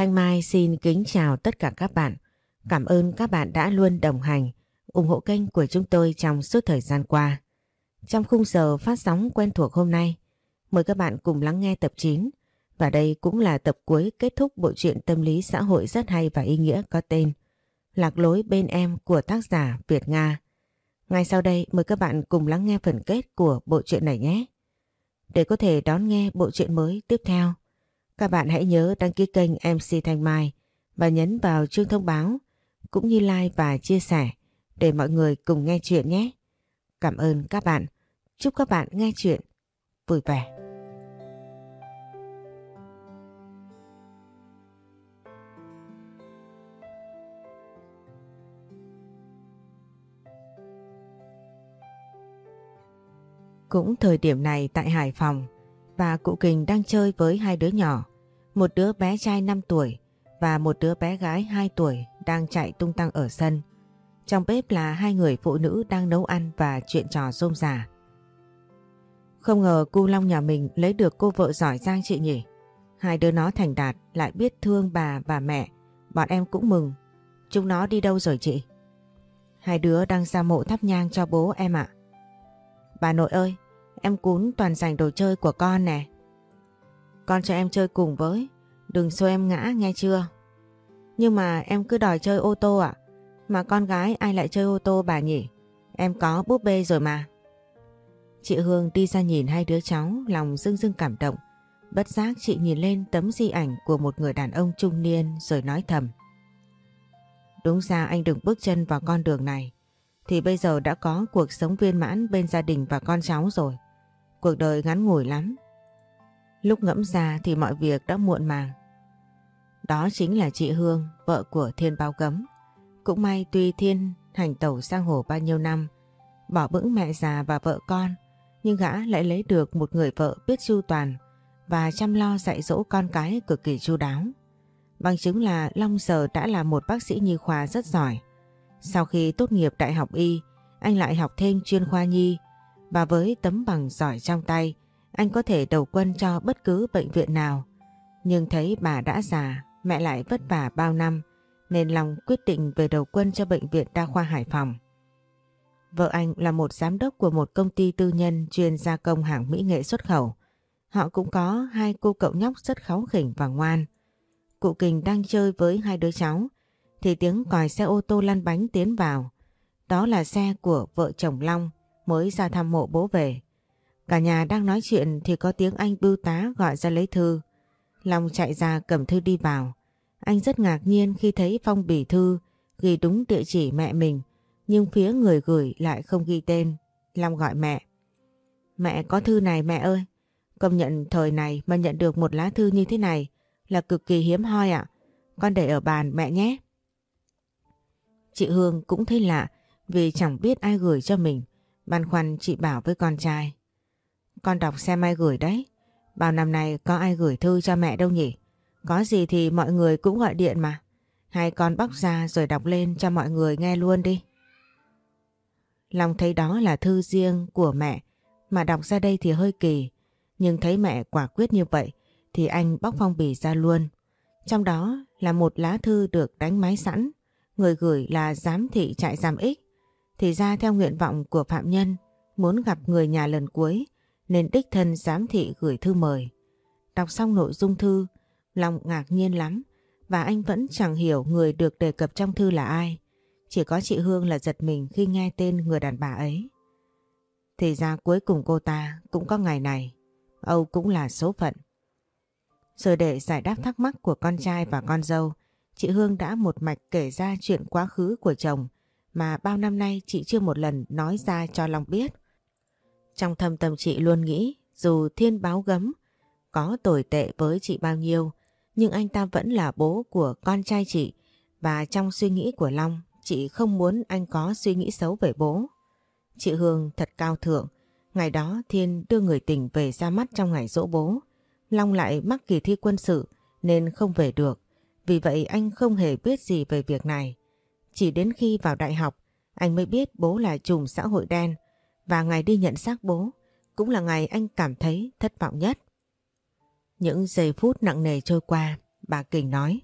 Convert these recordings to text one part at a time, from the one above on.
Thanh Mai xin kính chào tất cả các bạn. Cảm ơn các bạn đã luôn đồng hành, ủng hộ kênh của chúng tôi trong suốt thời gian qua. Trong khung giờ phát sóng quen thuộc hôm nay, mời các bạn cùng lắng nghe tập 9 và đây cũng là tập cuối kết thúc bộ truyện tâm lý xã hội rất hay và ý nghĩa có tên Lạc lối bên em của tác giả Việt Nga. Ngay sau đây mời các bạn cùng lắng nghe phần kết của bộ truyện này nhé. Để có thể đón nghe bộ truyện mới tiếp theo, các bạn hãy nhớ đăng ký kênh MC Thanh Mai và nhấn vào chuông thông báo cũng như like và chia sẻ để mọi người cùng nghe chuyện nhé. Cảm ơn các bạn. Chúc các bạn nghe chuyện vui vẻ. Cũng thời điểm này tại Hải Phòng, bà cụ Kình đang chơi với hai đứa nhỏ. Một đứa bé trai 5 tuổi và một đứa bé gái 2 tuổi đang chạy tung tăng ở sân. Trong bếp là hai người phụ nữ đang nấu ăn và chuyện trò rôm rả. Không ngờ cu Long nhà mình lấy được cô vợ giỏi giang chị nhỉ. Hai đứa nó thành đạt lại biết thương bà và mẹ. Bọn em cũng mừng. Chúng nó đi đâu rồi chị? Hai đứa đang ra mộ thắp nhang cho bố em ạ. Bà nội ơi, em cún toàn dành đồ chơi của con nè. Con cho em chơi cùng với, đừng xô em ngã nghe chưa? Nhưng mà em cứ đòi chơi ô tô ạ. Mà con gái ai lại chơi ô tô bà nhỉ? Em có búp bê rồi mà. Chị Hương đi ra nhìn hai đứa cháu lòng dưng dưng cảm động. Bất giác chị nhìn lên tấm di ảnh của một người đàn ông trung niên rồi nói thầm. Đúng ra anh đừng bước chân vào con đường này. Thì bây giờ đã có cuộc sống viên mãn bên gia đình và con cháu rồi. Cuộc đời ngắn ngủi lắm. Lúc ngẫm ra thì mọi việc đã muộn màng. Đó chính là chị Hương, vợ của Thiên Bao Cấm. Cũng may tuy Thiên hành tẩu sang hồ bao nhiêu năm, bỏ bững mẹ già và vợ con, nhưng gã lại lấy được một người vợ biết chu toàn và chăm lo dạy dỗ con cái cực kỳ chu đáo. Bằng chứng là Long giờ đã là một bác sĩ nhi khoa rất giỏi. Sau khi tốt nghiệp đại học y, anh lại học thêm chuyên khoa nhi và với tấm bằng giỏi trong tay, anh có thể đầu quân cho bất cứ bệnh viện nào. Nhưng thấy bà đã già, mẹ lại vất vả bao năm, nên lòng quyết định về đầu quân cho Bệnh viện Đa khoa Hải Phòng. Vợ anh là một giám đốc của một công ty tư nhân chuyên gia công hàng mỹ nghệ xuất khẩu. Họ cũng có hai cô cậu nhóc rất kháu khỉnh và ngoan. Cụ Kình đang chơi với hai đứa cháu, thì tiếng còi xe ô tô lăn bánh tiến vào. Đó là xe của vợ chồng Long mới ra thăm mộ bố về. Cả nhà đang nói chuyện thì có tiếng anh bưu tá gọi ra lấy thư. Long chạy ra cầm thư đi vào. Anh rất ngạc nhiên khi thấy phong bì thư ghi đúng địa chỉ mẹ mình, nhưng phía người gửi lại không ghi tên. Long gọi mẹ. Mẹ có thư này mẹ ơi. Công nhận thời này mà nhận được một lá thư như thế này là cực kỳ hiếm hoi ạ. Con để ở bàn mẹ nhé. Chị Hương cũng thấy lạ vì chẳng biết ai gửi cho mình. Băn khoăn chị bảo với con trai. Con đọc xem ai gửi đấy. Bao năm nay có ai gửi thư cho mẹ đâu nhỉ? Có gì thì mọi người cũng gọi điện mà. Hai con bóc ra rồi đọc lên cho mọi người nghe luôn đi. Long thấy đó là thư riêng của mẹ, mà đọc ra đây thì hơi kỳ. Nhưng thấy mẹ quả quyết như vậy thì anh bóc phong bì ra luôn. Trong đó là một lá thư được đánh máy sẵn. Người gửi là giám thị trại giam Ích. Thì ra theo nguyện vọng của phạm nhân muốn gặp người nhà lần cuối nên đích thân giám thị gửi thư mời. Đọc xong nội dung thư, lòng ngạc nhiên lắm và anh vẫn chẳng hiểu người được đề cập trong thư là ai. Chỉ có chị Hương là giật mình khi nghe tên người đàn bà ấy. Thì ra cuối cùng cô ta cũng có ngày này. Âu cũng là số phận. Rồi để giải đáp thắc mắc của con trai và con dâu, chị Hương đã một mạch kể ra chuyện quá khứ của chồng mà bao năm nay chị chưa một lần nói ra cho Long biết. Trong thâm tâm chị luôn nghĩ, dù thiên báo gấm, có tồi tệ với chị bao nhiêu, nhưng anh ta vẫn là bố của con trai chị và trong suy nghĩ của Long, chị không muốn anh có suy nghĩ xấu về bố. Chị Hương thật cao thượng. Ngày đó Thiên đưa người tình về ra mắt trong ngày dỗ bố. Long lại mắc kỳ thi quân sự nên không về được. Vì vậy anh không hề biết gì về việc này. Chỉ đến khi vào đại học anh mới biết bố là trùm xã hội đen và ngày đi nhận xác bố cũng là ngày anh cảm thấy thất vọng nhất. Những giây phút nặng nề trôi qua, bà Kình nói.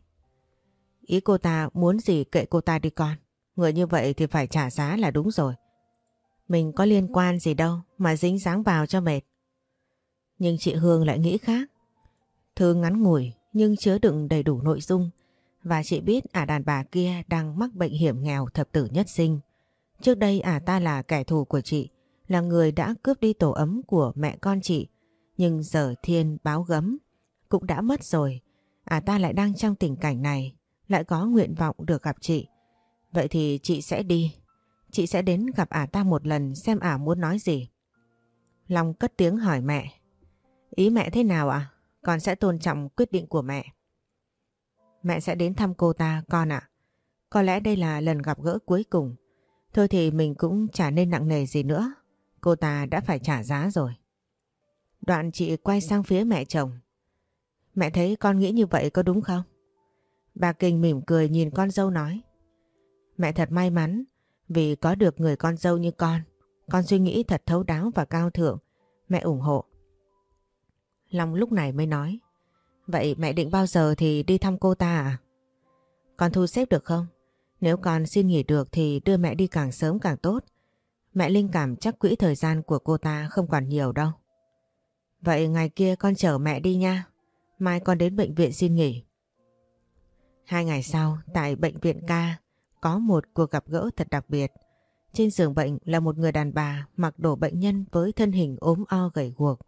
Ý cô ta muốn gì kệ cô ta đi con. Người như vậy thì phải trả giá là đúng rồi. Mình có liên quan gì đâu mà dính dáng vào cho mệt. Nhưng chị Hương lại nghĩ khác. Thư ngắn ngủi nhưng chứa đựng đầy đủ nội dung và chị biết ả đàn bà kia đang mắc bệnh hiểm nghèo thập tử nhất sinh. Trước đây ả ta là kẻ thù của chị, là người đã cướp đi tổ ấm của mẹ con chị. Nhưng giờ thiên báo gấm, cũng đã mất rồi. Ả ta lại đang trong tình cảnh này, lại có nguyện vọng được gặp chị. Vậy thì chị sẽ đi. Chị sẽ đến gặp ả ta một lần xem ả muốn nói gì. Long cất tiếng hỏi mẹ. Ý mẹ thế nào ạ? Con sẽ tôn trọng quyết định của mẹ. Mẹ sẽ đến thăm cô ta, con ạ. Có lẽ đây là lần gặp gỡ cuối cùng. Thôi thì mình cũng chả nên nặng nề gì nữa. Cô ta đã phải trả giá rồi. Đoạn chị quay sang phía mẹ chồng. Mẹ thấy con nghĩ như vậy có đúng không? Bà Kinh mỉm cười nhìn con dâu nói. Mẹ thật may mắn, vì có được người con dâu như con. Con suy nghĩ thật thấu đáo và cao thượng. Mẹ ủng hộ. Long lúc này mới nói. Vậy mẹ định bao giờ thì đi thăm cô ta à? Con thu xếp được không? Nếu con xin nghỉ được thì đưa mẹ đi càng sớm càng tốt. Mẹ linh cảm chắc quỹ thời gian của cô ta không còn nhiều đâu. Vậy ngày kia con chở mẹ đi nha. Mai con đến bệnh viện xin nghỉ. Hai ngày sau, tại bệnh viện ca, có một cuộc gặp gỡ thật đặc biệt. Trên giường bệnh là một người đàn bà mặc đồ bệnh nhân với thân hình ốm o gầy guộc.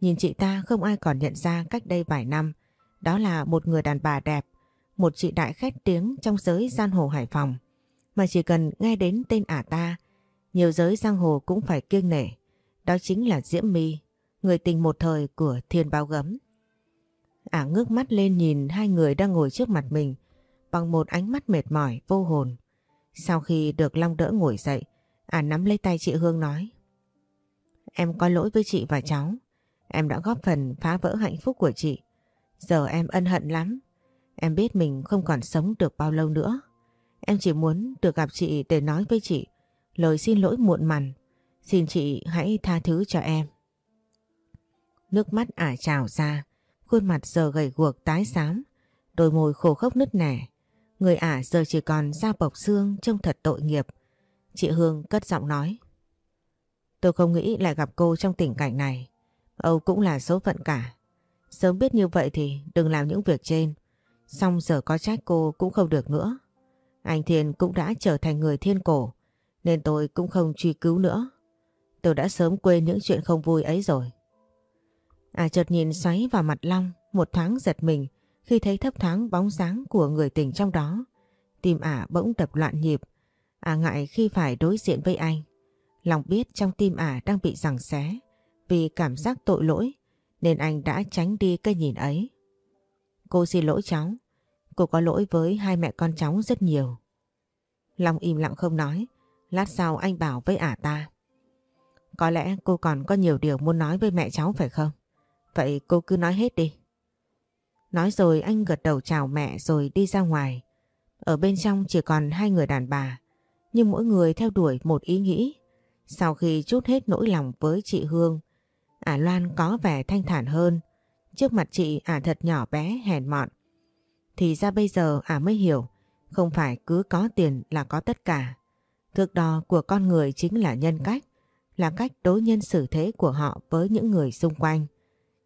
Nhìn chị ta không ai còn nhận ra cách đây vài năm. Đó là một người đàn bà đẹp, một chị đại khét tiếng trong giới giang hồ Hải Phòng. Mà chỉ cần nghe đến tên ả ta, nhiều giới giang hồ cũng phải kiêng nể. Đó chính là Diễm My, người tình một thời của Thiên Bao Gấm. Ả ngước mắt lên nhìn hai người đang ngồi trước mặt mình bằng một ánh mắt mệt mỏi, vô hồn. Sau khi được Long đỡ ngồi dậy, Ả nắm lấy tay chị Hương nói Em có lỗi với chị và cháu. Em đã góp phần phá vỡ hạnh phúc của chị. Giờ em ân hận lắm. Em biết mình không còn sống được bao lâu nữa. Em chỉ muốn được gặp chị để nói với chị lời xin lỗi muộn mằn. Xin chị hãy tha thứ cho em. Nước mắt ả trào ra, khuôn mặt giờ gầy guộc tái xám, đôi môi khổ khốc nứt nẻ. Người ả giờ chỉ còn da bọc xương trông thật tội nghiệp. Chị Hương cất giọng nói. Tôi không nghĩ lại gặp cô trong tình cảnh này. Âu cũng là số phận cả. Sớm biết như vậy thì đừng làm những việc trên. Xong giờ có trách cô cũng không được nữa. Anh Thiên cũng đã trở thành người thiên cổ. Nên tôi cũng không truy cứu nữa. Tôi đã sớm quên những chuyện không vui ấy rồi. À chợt nhìn xoáy vào mặt Long, một thoáng giật mình khi thấy thấp thoáng bóng dáng của người tình trong đó. Tim ả bỗng đập loạn nhịp. À ngại khi phải đối diện với anh. lòng biết trong tim ả đang bị giằng xé vì cảm giác tội lỗi, nên anh đã tránh đi cái nhìn ấy. Cô xin lỗi cháu. Cô có lỗi với hai mẹ con cháu rất nhiều. Long im lặng không nói. Lát sau anh bảo với ả ta. Có lẽ cô còn có nhiều điều muốn nói với mẹ cháu phải không? Vậy cô cứ nói hết đi. Nói rồi anh gật đầu chào mẹ rồi đi ra ngoài. Ở bên trong chỉ còn hai người đàn bà. Nhưng mỗi người theo đuổi một ý nghĩ. Sau khi chút hết nỗi lòng với chị Hương Ả Loan có vẻ thanh thản hơn. Trước mặt chị Ả thật nhỏ bé hèn mọn. Thì ra bây giờ Ả mới hiểu không phải cứ có tiền là có tất cả. Thước đo của con người chính là nhân cách, là cách đối nhân xử thế của họ với những người xung quanh.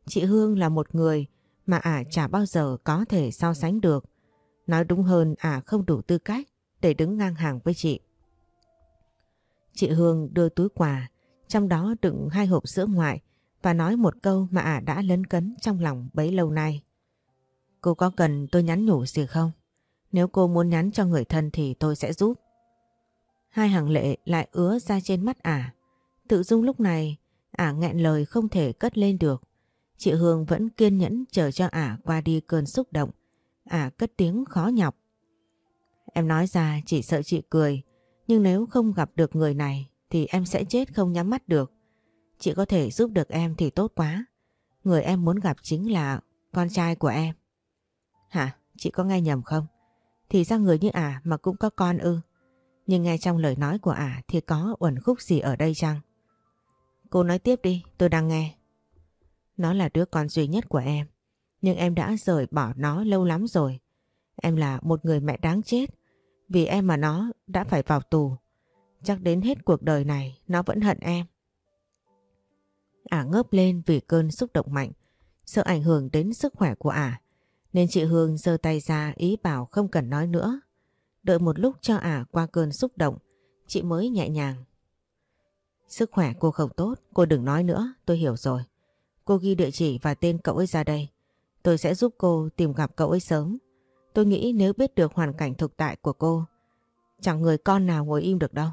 Chị Hương là một người mà Ả chả bao giờ có thể so sánh được. Nói đúng hơn Ả không đủ tư cách để đứng ngang hàng với chị. Chị Hương đưa túi quà, trong đó đựng hai hộp sữa ngoại và nói một câu mà ả đã lấn cấn trong lòng bấy lâu nay. Cô có cần tôi nhắn nhủ gì không? Nếu cô muốn nhắn cho người thân thì tôi sẽ giúp. Hai hàng lệ lại ứa ra trên mắt ả. Tự dung lúc này, ả nghẹn lời không thể cất lên được. Chị Hương vẫn kiên nhẫn chờ cho ả qua đi cơn xúc động. Ả cất tiếng khó nhọc. Em nói ra chỉ sợ chị cười. Nhưng nếu không gặp được người này thì em sẽ chết không nhắm mắt được. Chị có thể giúp được em thì tốt quá. Người em muốn gặp chính là con trai của em. Hả? Chị có nghe nhầm không? Thì ra người như ả à mà cũng có con ư. Nhưng nghe trong lời nói của ả à thì có uẩn khúc gì ở đây chăng? Cô nói tiếp đi, tôi đang nghe. Nó là đứa con duy nhất của em. Nhưng em đã rời bỏ nó lâu lắm rồi. Em là một người mẹ đáng chết. Vì em mà nó đã phải vào tù. Chắc đến hết cuộc đời này nó vẫn hận em. Ả ngớp lên vì cơn xúc động mạnh, sợ ảnh hưởng đến sức khỏe của Ả. Nên chị Hương giơ tay ra ý bảo không cần nói nữa. Đợi một lúc cho Ả qua cơn xúc động, chị mới nhẹ nhàng. Sức khỏe cô không tốt, cô đừng nói nữa, tôi hiểu rồi. Cô ghi địa chỉ và tên cậu ấy ra đây. Tôi sẽ giúp cô tìm gặp cậu ấy sớm. Tôi nghĩ nếu biết được hoàn cảnh thực tại của cô, chẳng người con nào ngồi im được đâu.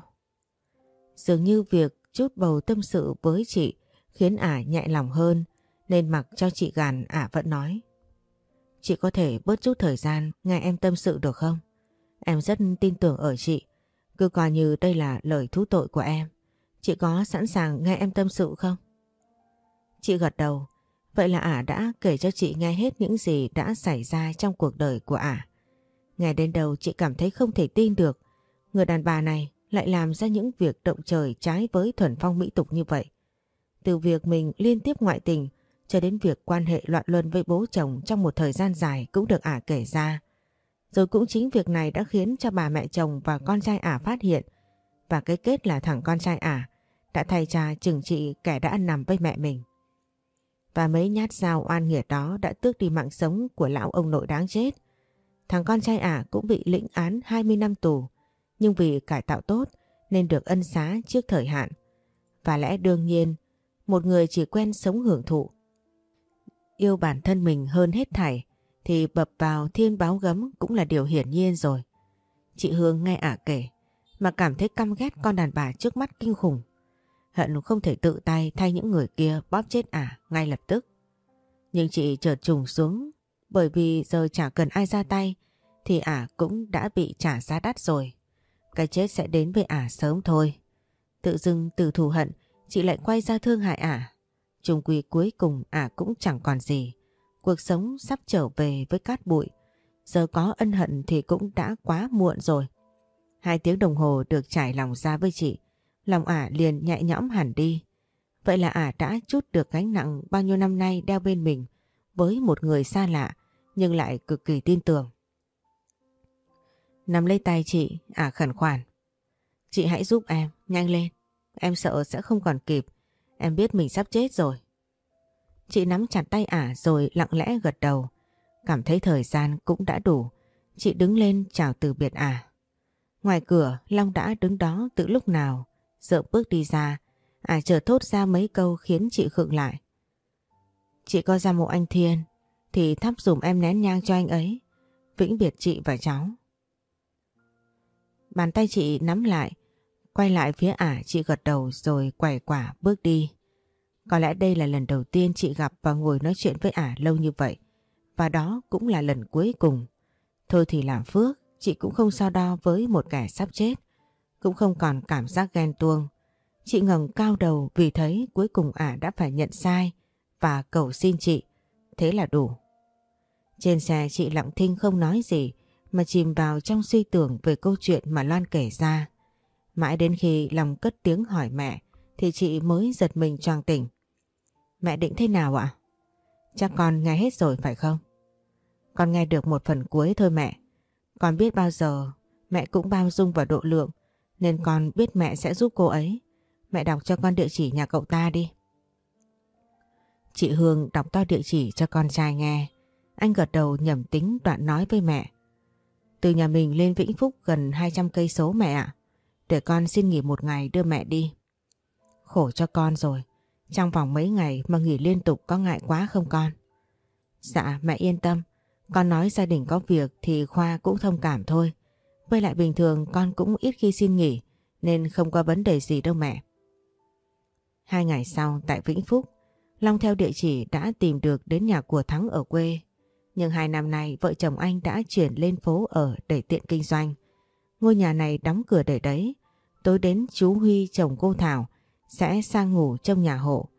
Dường như việc chút bầu tâm sự với chị khiến ả nhẹ lòng hơn, nên mặc cho chị gàn, ả vẫn nói. Chị có thể bớt chút thời gian nghe em tâm sự được không? Em rất tin tưởng ở chị. Cứ coi như đây là lời thú tội của em. Chị có sẵn sàng nghe em tâm sự không? Chị gật đầu. Vậy là ả đã kể cho chị nghe hết những gì đã xảy ra trong cuộc đời của ả. Nghe đến đầu chị cảm thấy không thể tin được. Người đàn bà này lại làm ra những việc động trời trái với thuần phong mỹ tục như vậy. Từ việc mình liên tiếp ngoại tình cho đến việc quan hệ loạn luân với bố chồng trong một thời gian dài cũng được ả kể ra. Rồi cũng chính việc này đã khiến cho bà mẹ chồng và con trai ả phát hiện và cái kết là thằng con trai ả đã thay cha trừng trị kẻ đã ăn nằm với mẹ mình. Và mấy nhát dao oan nghiệt đó đã tước đi mạng sống của lão ông nội đáng chết. Thằng con trai ả cũng bị lĩnh án 20 năm tù nhưng vì cải tạo tốt nên được ân xá trước thời hạn. Và lẽ đương nhiên, một người chỉ quen sống hưởng thụ. Yêu bản thân mình hơn hết thảy thì bập vào thiên báo gấm cũng là điều hiển nhiên rồi. Chị Hương nghe ả kể mà cảm thấy căm ghét con đàn bà trước mắt kinh khủng. Hận không thể tự tay thay những người kia bóp chết ả ngay lập tức. Nhưng chị chợt trùng xuống bởi vì giờ chả cần ai ra tay thì ả cũng đã bị trả giá đắt rồi. Cái chết sẽ đến với ả sớm thôi. Tự dưng từ thù hận, chị lại quay ra thương hại ả. Trung quy cuối cùng ả cũng chẳng còn gì. Cuộc sống sắp trở về với cát bụi. Giờ có ân hận thì cũng đã quá muộn rồi. Hai tiếng đồng hồ được trải lòng ra với chị. Lòng ả liền nhẹ nhõm hẳn đi. Vậy là ả đã chút được gánh nặng bao nhiêu năm nay đeo bên mình với một người xa lạ nhưng lại cực kỳ tin tưởng. Nắm lấy tay chị, ả khẩn khoản. Chị hãy giúp em, nhanh lên. Em sợ sẽ không còn kịp. Em biết mình sắp chết rồi. Chị nắm chặt tay ả rồi lặng lẽ gật đầu. Cảm thấy thời gian cũng đã đủ. Chị đứng lên chào từ biệt ả. Ngoài cửa, Long đã đứng đó từ lúc nào. Sợ bước đi ra, ả chờ thốt ra mấy câu khiến chị khựng lại. Chị có ra mộ anh Thiên, thì thắp dùm em nén nhang cho anh ấy. Vĩnh biệt chị và cháu. Bàn tay chị nắm lại, quay lại phía ả chị gật đầu rồi quẩy quả bước đi. Có lẽ đây là lần đầu tiên chị gặp và ngồi nói chuyện với ả lâu như vậy. Và đó cũng là lần cuối cùng. Thôi thì làm phước, chị cũng không so đo với một kẻ sắp chết. Cũng không còn cảm giác ghen tuông. Chị ngẩng cao đầu vì thấy cuối cùng ả đã phải nhận sai và cầu xin chị. Thế là đủ. Trên xe chị lặng thinh không nói gì mà chìm vào trong suy tưởng về câu chuyện mà Loan kể ra. Mãi đến khi lòng cất tiếng hỏi mẹ, thì chị mới giật mình choàng tỉnh. Mẹ định thế nào ạ? Chắc con nghe hết rồi phải không? Con nghe được một phần cuối thôi mẹ. Con biết bao giờ mẹ cũng bao dung và độ lượng, nên con biết mẹ sẽ giúp cô ấy. Mẹ đọc cho con địa chỉ nhà cậu ta đi. Chị Hương đọc to địa chỉ cho con trai nghe. Anh gật đầu nhầm tính đoạn nói với mẹ. Từ nhà mình lên Vĩnh Phúc gần 200 cây số mẹ ạ. Để con xin nghỉ một ngày đưa mẹ đi. Khổ cho con rồi. Trong vòng mấy ngày mà nghỉ liên tục có ngại quá không con? Dạ mẹ yên tâm. Con nói gia đình có việc thì Khoa cũng thông cảm thôi. Với lại bình thường con cũng ít khi xin nghỉ nên không có vấn đề gì đâu mẹ. Hai ngày sau tại Vĩnh Phúc, Long theo địa chỉ đã tìm được đến nhà của Thắng ở quê nhưng hai năm nay vợ chồng anh đã chuyển lên phố ở để tiện kinh doanh. Ngôi nhà này đóng cửa để đấy. Tối đến chú Huy chồng cô Thảo sẽ sang ngủ trong nhà hộ.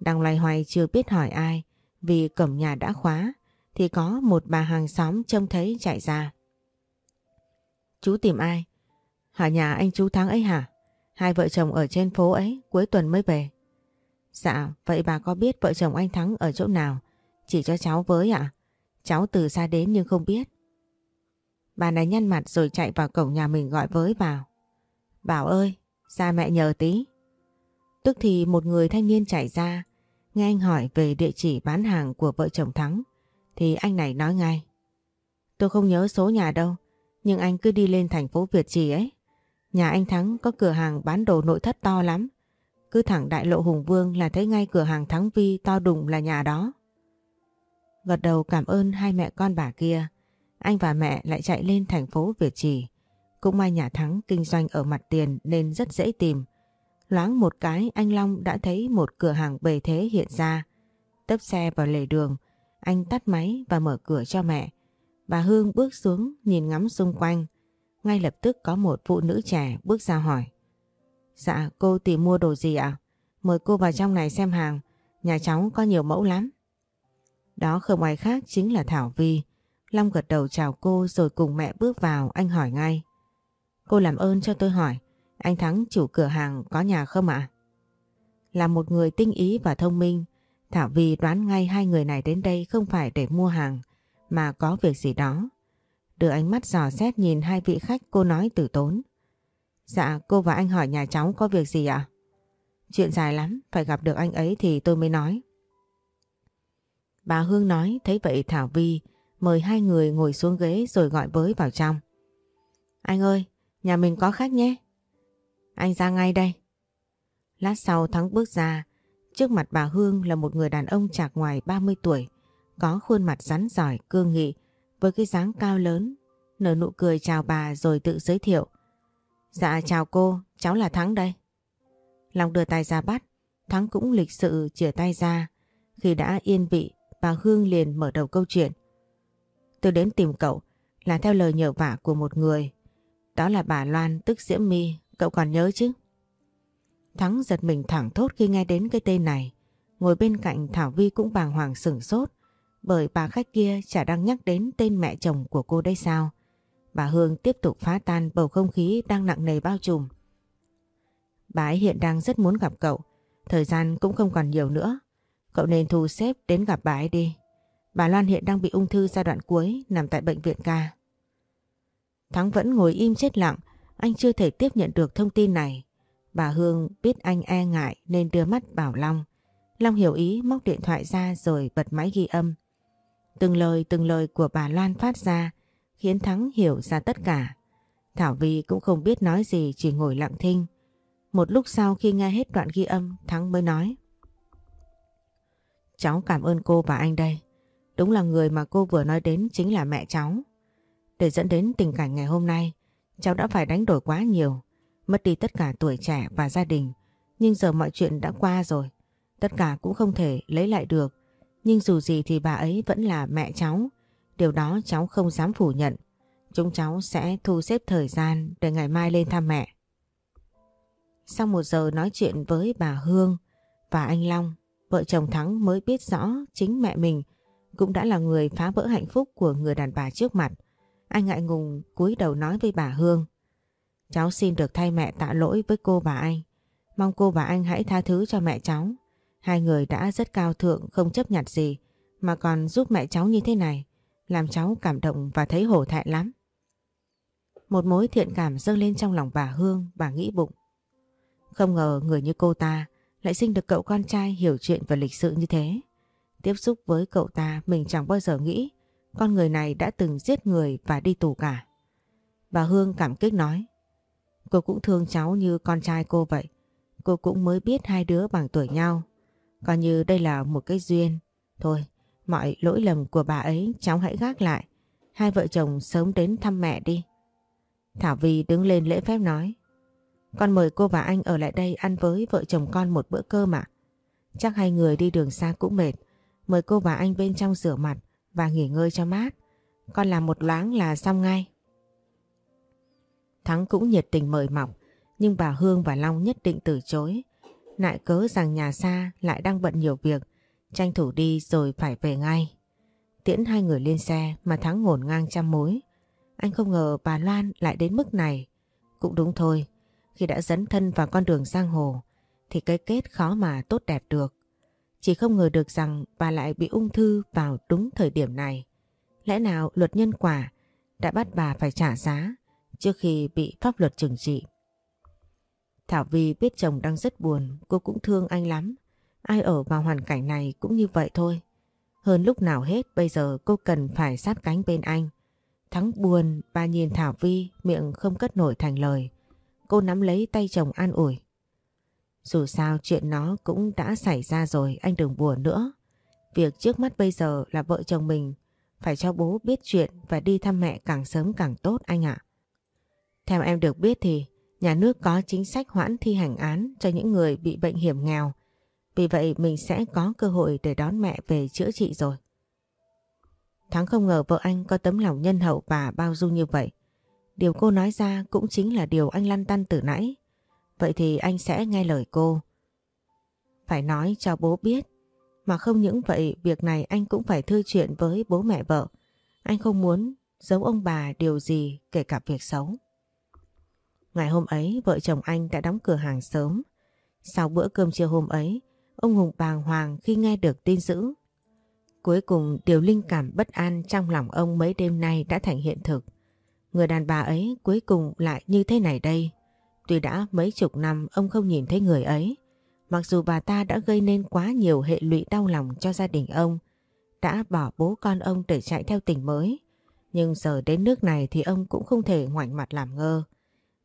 Đang loay hoay chưa biết hỏi ai vì cổng nhà đã khóa thì có một bà hàng xóm trông thấy chạy ra. Chú tìm ai? Hỏi nhà anh chú Thắng ấy hả? Hai vợ chồng ở trên phố ấy cuối tuần mới về. Dạ, vậy bà có biết vợ chồng anh Thắng ở chỗ nào? Chỉ cho cháu với ạ. Cháu từ xa đến nhưng không biết. Bà này nhăn mặt rồi chạy vào cổng nhà mình gọi với Bảo. Bảo ơi, ra mẹ nhờ tí. Tức thì một người thanh niên chạy ra, nghe anh hỏi về địa chỉ bán hàng của vợ chồng Thắng, thì anh này nói ngay. Tôi không nhớ số nhà đâu, nhưng anh cứ đi lên thành phố Việt Trì ấy. Nhà anh Thắng có cửa hàng bán đồ nội thất to lắm. Cứ thẳng đại lộ Hùng Vương là thấy ngay cửa hàng Thắng Vi to đùng là nhà đó. Gật đầu cảm ơn hai mẹ con bà kia, anh và mẹ lại chạy lên thành phố Việt Trì. Cũng may nhà Thắng kinh doanh ở mặt tiền nên rất dễ tìm. Loáng một cái anh Long đã thấy một cửa hàng bề thế hiện ra. Tấp xe vào lề đường, anh tắt máy và mở cửa cho mẹ. Bà Hương bước xuống nhìn ngắm xung quanh. Ngay lập tức có một phụ nữ trẻ bước ra hỏi. Dạ cô tìm mua đồ gì ạ? Mời cô vào trong này xem hàng. Nhà cháu có nhiều mẫu lắm. Đó không ai khác chính là Thảo Vi. Long gật đầu chào cô rồi cùng mẹ bước vào anh hỏi ngay. Cô làm ơn cho tôi hỏi, anh Thắng chủ cửa hàng có nhà không ạ? Là một người tinh ý và thông minh, Thảo Vi đoán ngay hai người này đến đây không phải để mua hàng, mà có việc gì đó. Đưa ánh mắt dò xét nhìn hai vị khách cô nói từ tốn. Dạ cô và anh hỏi nhà cháu có việc gì ạ? Chuyện dài lắm, phải gặp được anh ấy thì tôi mới nói. Bà Hương nói thấy vậy Thảo Vi mời hai người ngồi xuống ghế rồi gọi với vào trong. Anh ơi, nhà mình có khách nhé. Anh ra ngay đây. Lát sau Thắng bước ra, trước mặt bà Hương là một người đàn ông chạc ngoài 30 tuổi, có khuôn mặt rắn giỏi, cương nghị, với cái dáng cao lớn, nở nụ cười chào bà rồi tự giới thiệu. Dạ chào cô, cháu là Thắng đây. lòng đưa tay ra bắt, Thắng cũng lịch sự chìa tay ra. Khi đã yên vị, bà Hương liền mở đầu câu chuyện. Tôi đến tìm cậu là theo lời nhờ vả của một người. Đó là bà Loan tức Diễm My, cậu còn nhớ chứ? Thắng giật mình thẳng thốt khi nghe đến cái tên này. Ngồi bên cạnh Thảo Vi cũng bàng hoàng sửng sốt bởi bà khách kia chả đang nhắc đến tên mẹ chồng của cô đây sao. Bà Hương tiếp tục phá tan bầu không khí đang nặng nề bao trùm. Bà ấy hiện đang rất muốn gặp cậu, thời gian cũng không còn nhiều nữa. Cậu nên thu xếp đến gặp bà ấy đi. Bà Loan hiện đang bị ung thư giai đoạn cuối nằm tại bệnh viện ca. Thắng vẫn ngồi im chết lặng, anh chưa thể tiếp nhận được thông tin này. Bà Hương biết anh e ngại nên đưa mắt bảo Long. Long hiểu ý móc điện thoại ra rồi bật máy ghi âm. Từng lời từng lời của bà Loan phát ra khiến Thắng hiểu ra tất cả. Thảo Vi cũng không biết nói gì chỉ ngồi lặng thinh. Một lúc sau khi nghe hết đoạn ghi âm Thắng mới nói. Cháu cảm ơn cô và anh đây. Đúng là người mà cô vừa nói đến chính là mẹ cháu. Để dẫn đến tình cảnh ngày hôm nay, cháu đã phải đánh đổi quá nhiều, mất đi tất cả tuổi trẻ và gia đình. Nhưng giờ mọi chuyện đã qua rồi, tất cả cũng không thể lấy lại được. Nhưng dù gì thì bà ấy vẫn là mẹ cháu, điều đó cháu không dám phủ nhận. Chúng cháu sẽ thu xếp thời gian để ngày mai lên thăm mẹ. Sau một giờ nói chuyện với bà Hương và anh Long, vợ chồng Thắng mới biết rõ chính mẹ mình cũng đã là người phá vỡ hạnh phúc của người đàn bà trước mặt. Anh ngại ngùng cúi đầu nói với bà Hương. Cháu xin được thay mẹ tạ lỗi với cô và anh. Mong cô và anh hãy tha thứ cho mẹ cháu. Hai người đã rất cao thượng không chấp nhặt gì mà còn giúp mẹ cháu như thế này. Làm cháu cảm động và thấy hổ thẹn lắm. Một mối thiện cảm dâng lên trong lòng bà Hương, bà nghĩ bụng. Không ngờ người như cô ta lại sinh được cậu con trai hiểu chuyện và lịch sự như thế. Tiếp xúc với cậu ta mình chẳng bao giờ nghĩ con người này đã từng giết người và đi tù cả. Bà Hương cảm kích nói Cô cũng thương cháu như con trai cô vậy. Cô cũng mới biết hai đứa bằng tuổi nhau. Coi như đây là một cái duyên. Thôi, mọi lỗi lầm của bà ấy cháu hãy gác lại. Hai vợ chồng sớm đến thăm mẹ đi. Thảo Vi đứng lên lễ phép nói Con mời cô và anh ở lại đây ăn với vợ chồng con một bữa cơm ạ. Chắc hai người đi đường xa cũng mệt. Mời cô và anh bên trong rửa mặt và nghỉ ngơi cho mát. Con làm một loáng là xong ngay. Thắng cũng nhiệt tình mời mọc, nhưng bà Hương và Long nhất định từ chối. Nại cớ rằng nhà xa lại đang bận nhiều việc, tranh thủ đi rồi phải về ngay. Tiễn hai người lên xe mà Thắng ngổn ngang trăm mối. Anh không ngờ bà Loan lại đến mức này. Cũng đúng thôi, khi đã dấn thân vào con đường giang hồ, thì cái kết khó mà tốt đẹp được. Chỉ không ngờ được rằng bà lại bị ung thư vào đúng thời điểm này. Lẽ nào luật nhân quả đã bắt bà phải trả giá trước khi bị pháp luật trừng trị. Thảo Vi biết chồng đang rất buồn, cô cũng thương anh lắm. Ai ở vào hoàn cảnh này cũng như vậy thôi. Hơn lúc nào hết bây giờ cô cần phải sát cánh bên anh. Thắng buồn, bà nhìn Thảo Vi miệng không cất nổi thành lời. Cô nắm lấy tay chồng an ủi. Dù sao chuyện nó cũng đã xảy ra rồi, anh đừng buồn nữa. Việc trước mắt bây giờ là vợ chồng mình phải cho bố biết chuyện và đi thăm mẹ càng sớm càng tốt anh ạ. Theo em được biết thì nhà nước có chính sách hoãn thi hành án cho những người bị bệnh hiểm nghèo. Vì vậy mình sẽ có cơ hội để đón mẹ về chữa trị rồi. Thắng không ngờ vợ anh có tấm lòng nhân hậu và bao dung như vậy. Điều cô nói ra cũng chính là điều anh lăn tăn từ nãy. Vậy thì anh sẽ nghe lời cô. Phải nói cho bố biết. Mà không những vậy việc này anh cũng phải thư chuyện với bố mẹ vợ. Anh không muốn giấu ông bà điều gì kể cả việc xấu. Ngày hôm ấy vợ chồng anh đã đóng cửa hàng sớm. Sau bữa cơm trưa hôm ấy, ông Hùng bàng hoàng khi nghe được tin dữ. Cuối cùng điều linh cảm bất an trong lòng ông mấy đêm nay đã thành hiện thực. Người đàn bà ấy cuối cùng lại như thế này đây. Tuy đã mấy chục năm ông không nhìn thấy người ấy, mặc dù bà ta đã gây nên quá nhiều hệ lụy đau lòng cho gia đình ông, đã bỏ bố con ông để chạy theo tình mới. Nhưng giờ đến nước này thì ông cũng không thể ngoảnh mặt làm ngơ.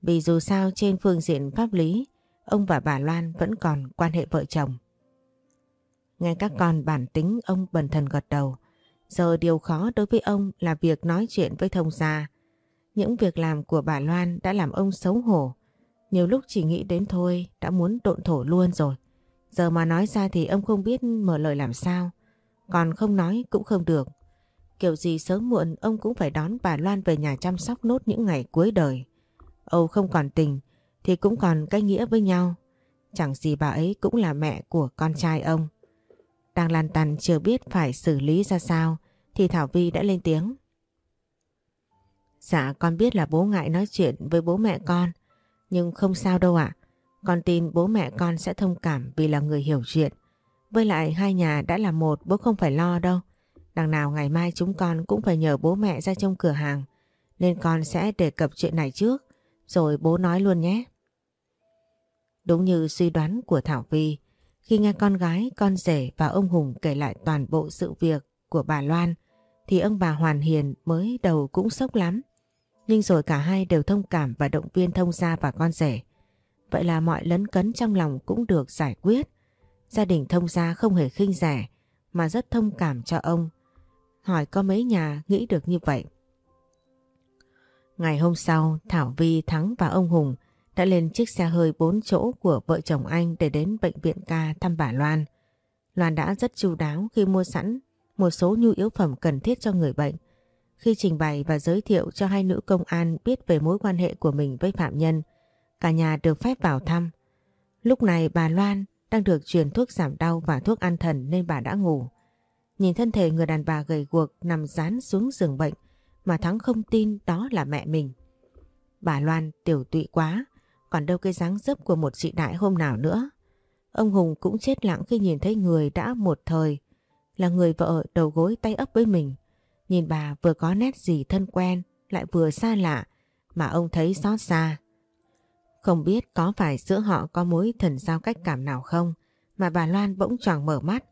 Vì dù sao trên phương diện pháp lý, ông và bà Loan vẫn còn quan hệ vợ chồng. Nghe các con bản tính ông bần thần gật đầu. Giờ điều khó đối với ông là việc nói chuyện với thông gia. Những việc làm của bà Loan đã làm ông xấu hổ. Nhiều lúc chỉ nghĩ đến thôi, đã muốn độn thổ luôn rồi. Giờ mà nói ra thì ông không biết mở lời làm sao. Còn không nói cũng không được. Kiểu gì sớm muộn, ông cũng phải đón bà Loan về nhà chăm sóc nốt những ngày cuối đời. Âu không còn tình, thì cũng còn cái nghĩa với nhau. Chẳng gì bà ấy cũng là mẹ của con trai ông. Đang lan tăn chưa biết phải xử lý ra sao, thì Thảo Vi đã lên tiếng. Dạ con biết là bố ngại nói chuyện với bố mẹ con nhưng không sao đâu ạ. Con tin bố mẹ con sẽ thông cảm vì là người hiểu chuyện. Với lại hai nhà đã là một bố không phải lo đâu. Đằng nào ngày mai chúng con cũng phải nhờ bố mẹ ra trong cửa hàng nên con sẽ đề cập chuyện này trước rồi bố nói luôn nhé. Đúng như suy đoán của Thảo Vi, khi nghe con gái, con rể và ông Hùng kể lại toàn bộ sự việc của bà Loan, thì ông bà Hoàn Hiền mới đầu cũng sốc lắm. Nhưng rồi cả hai đều thông cảm và động viên thông gia và con rể. Vậy là mọi lấn cấn trong lòng cũng được giải quyết. Gia đình thông gia không hề khinh rẻ mà rất thông cảm cho ông. Hỏi có mấy nhà nghĩ được như vậy. Ngày hôm sau, Thảo Vi, Thắng và ông Hùng đã lên chiếc xe hơi 4 chỗ của vợ chồng anh để đến bệnh viện ca thăm bà Loan. Loan đã rất chu đáo khi mua sẵn một số nhu yếu phẩm cần thiết cho người bệnh. Khi trình bày và giới thiệu cho hai nữ công an biết về mối quan hệ của mình với phạm nhân, cả nhà được phép vào thăm. Lúc này bà Loan đang được truyền thuốc giảm đau và thuốc an thần nên bà đã ngủ. Nhìn thân thể người đàn bà gầy guộc nằm dán xuống giường bệnh, mà Thắng không tin đó là mẹ mình. Bà Loan tiểu tụy quá, còn đâu cái dáng dấp của một chị đại hôm nào nữa. Ông Hùng cũng chết lặng khi nhìn thấy người đã một thời là người vợ đầu gối tay ấp với mình. Nhìn bà vừa có nét gì thân quen lại vừa xa lạ mà ông thấy xót xa. Không biết có phải giữa họ có mối thần giao cách cảm nào không mà bà Loan bỗng choàng mở mắt.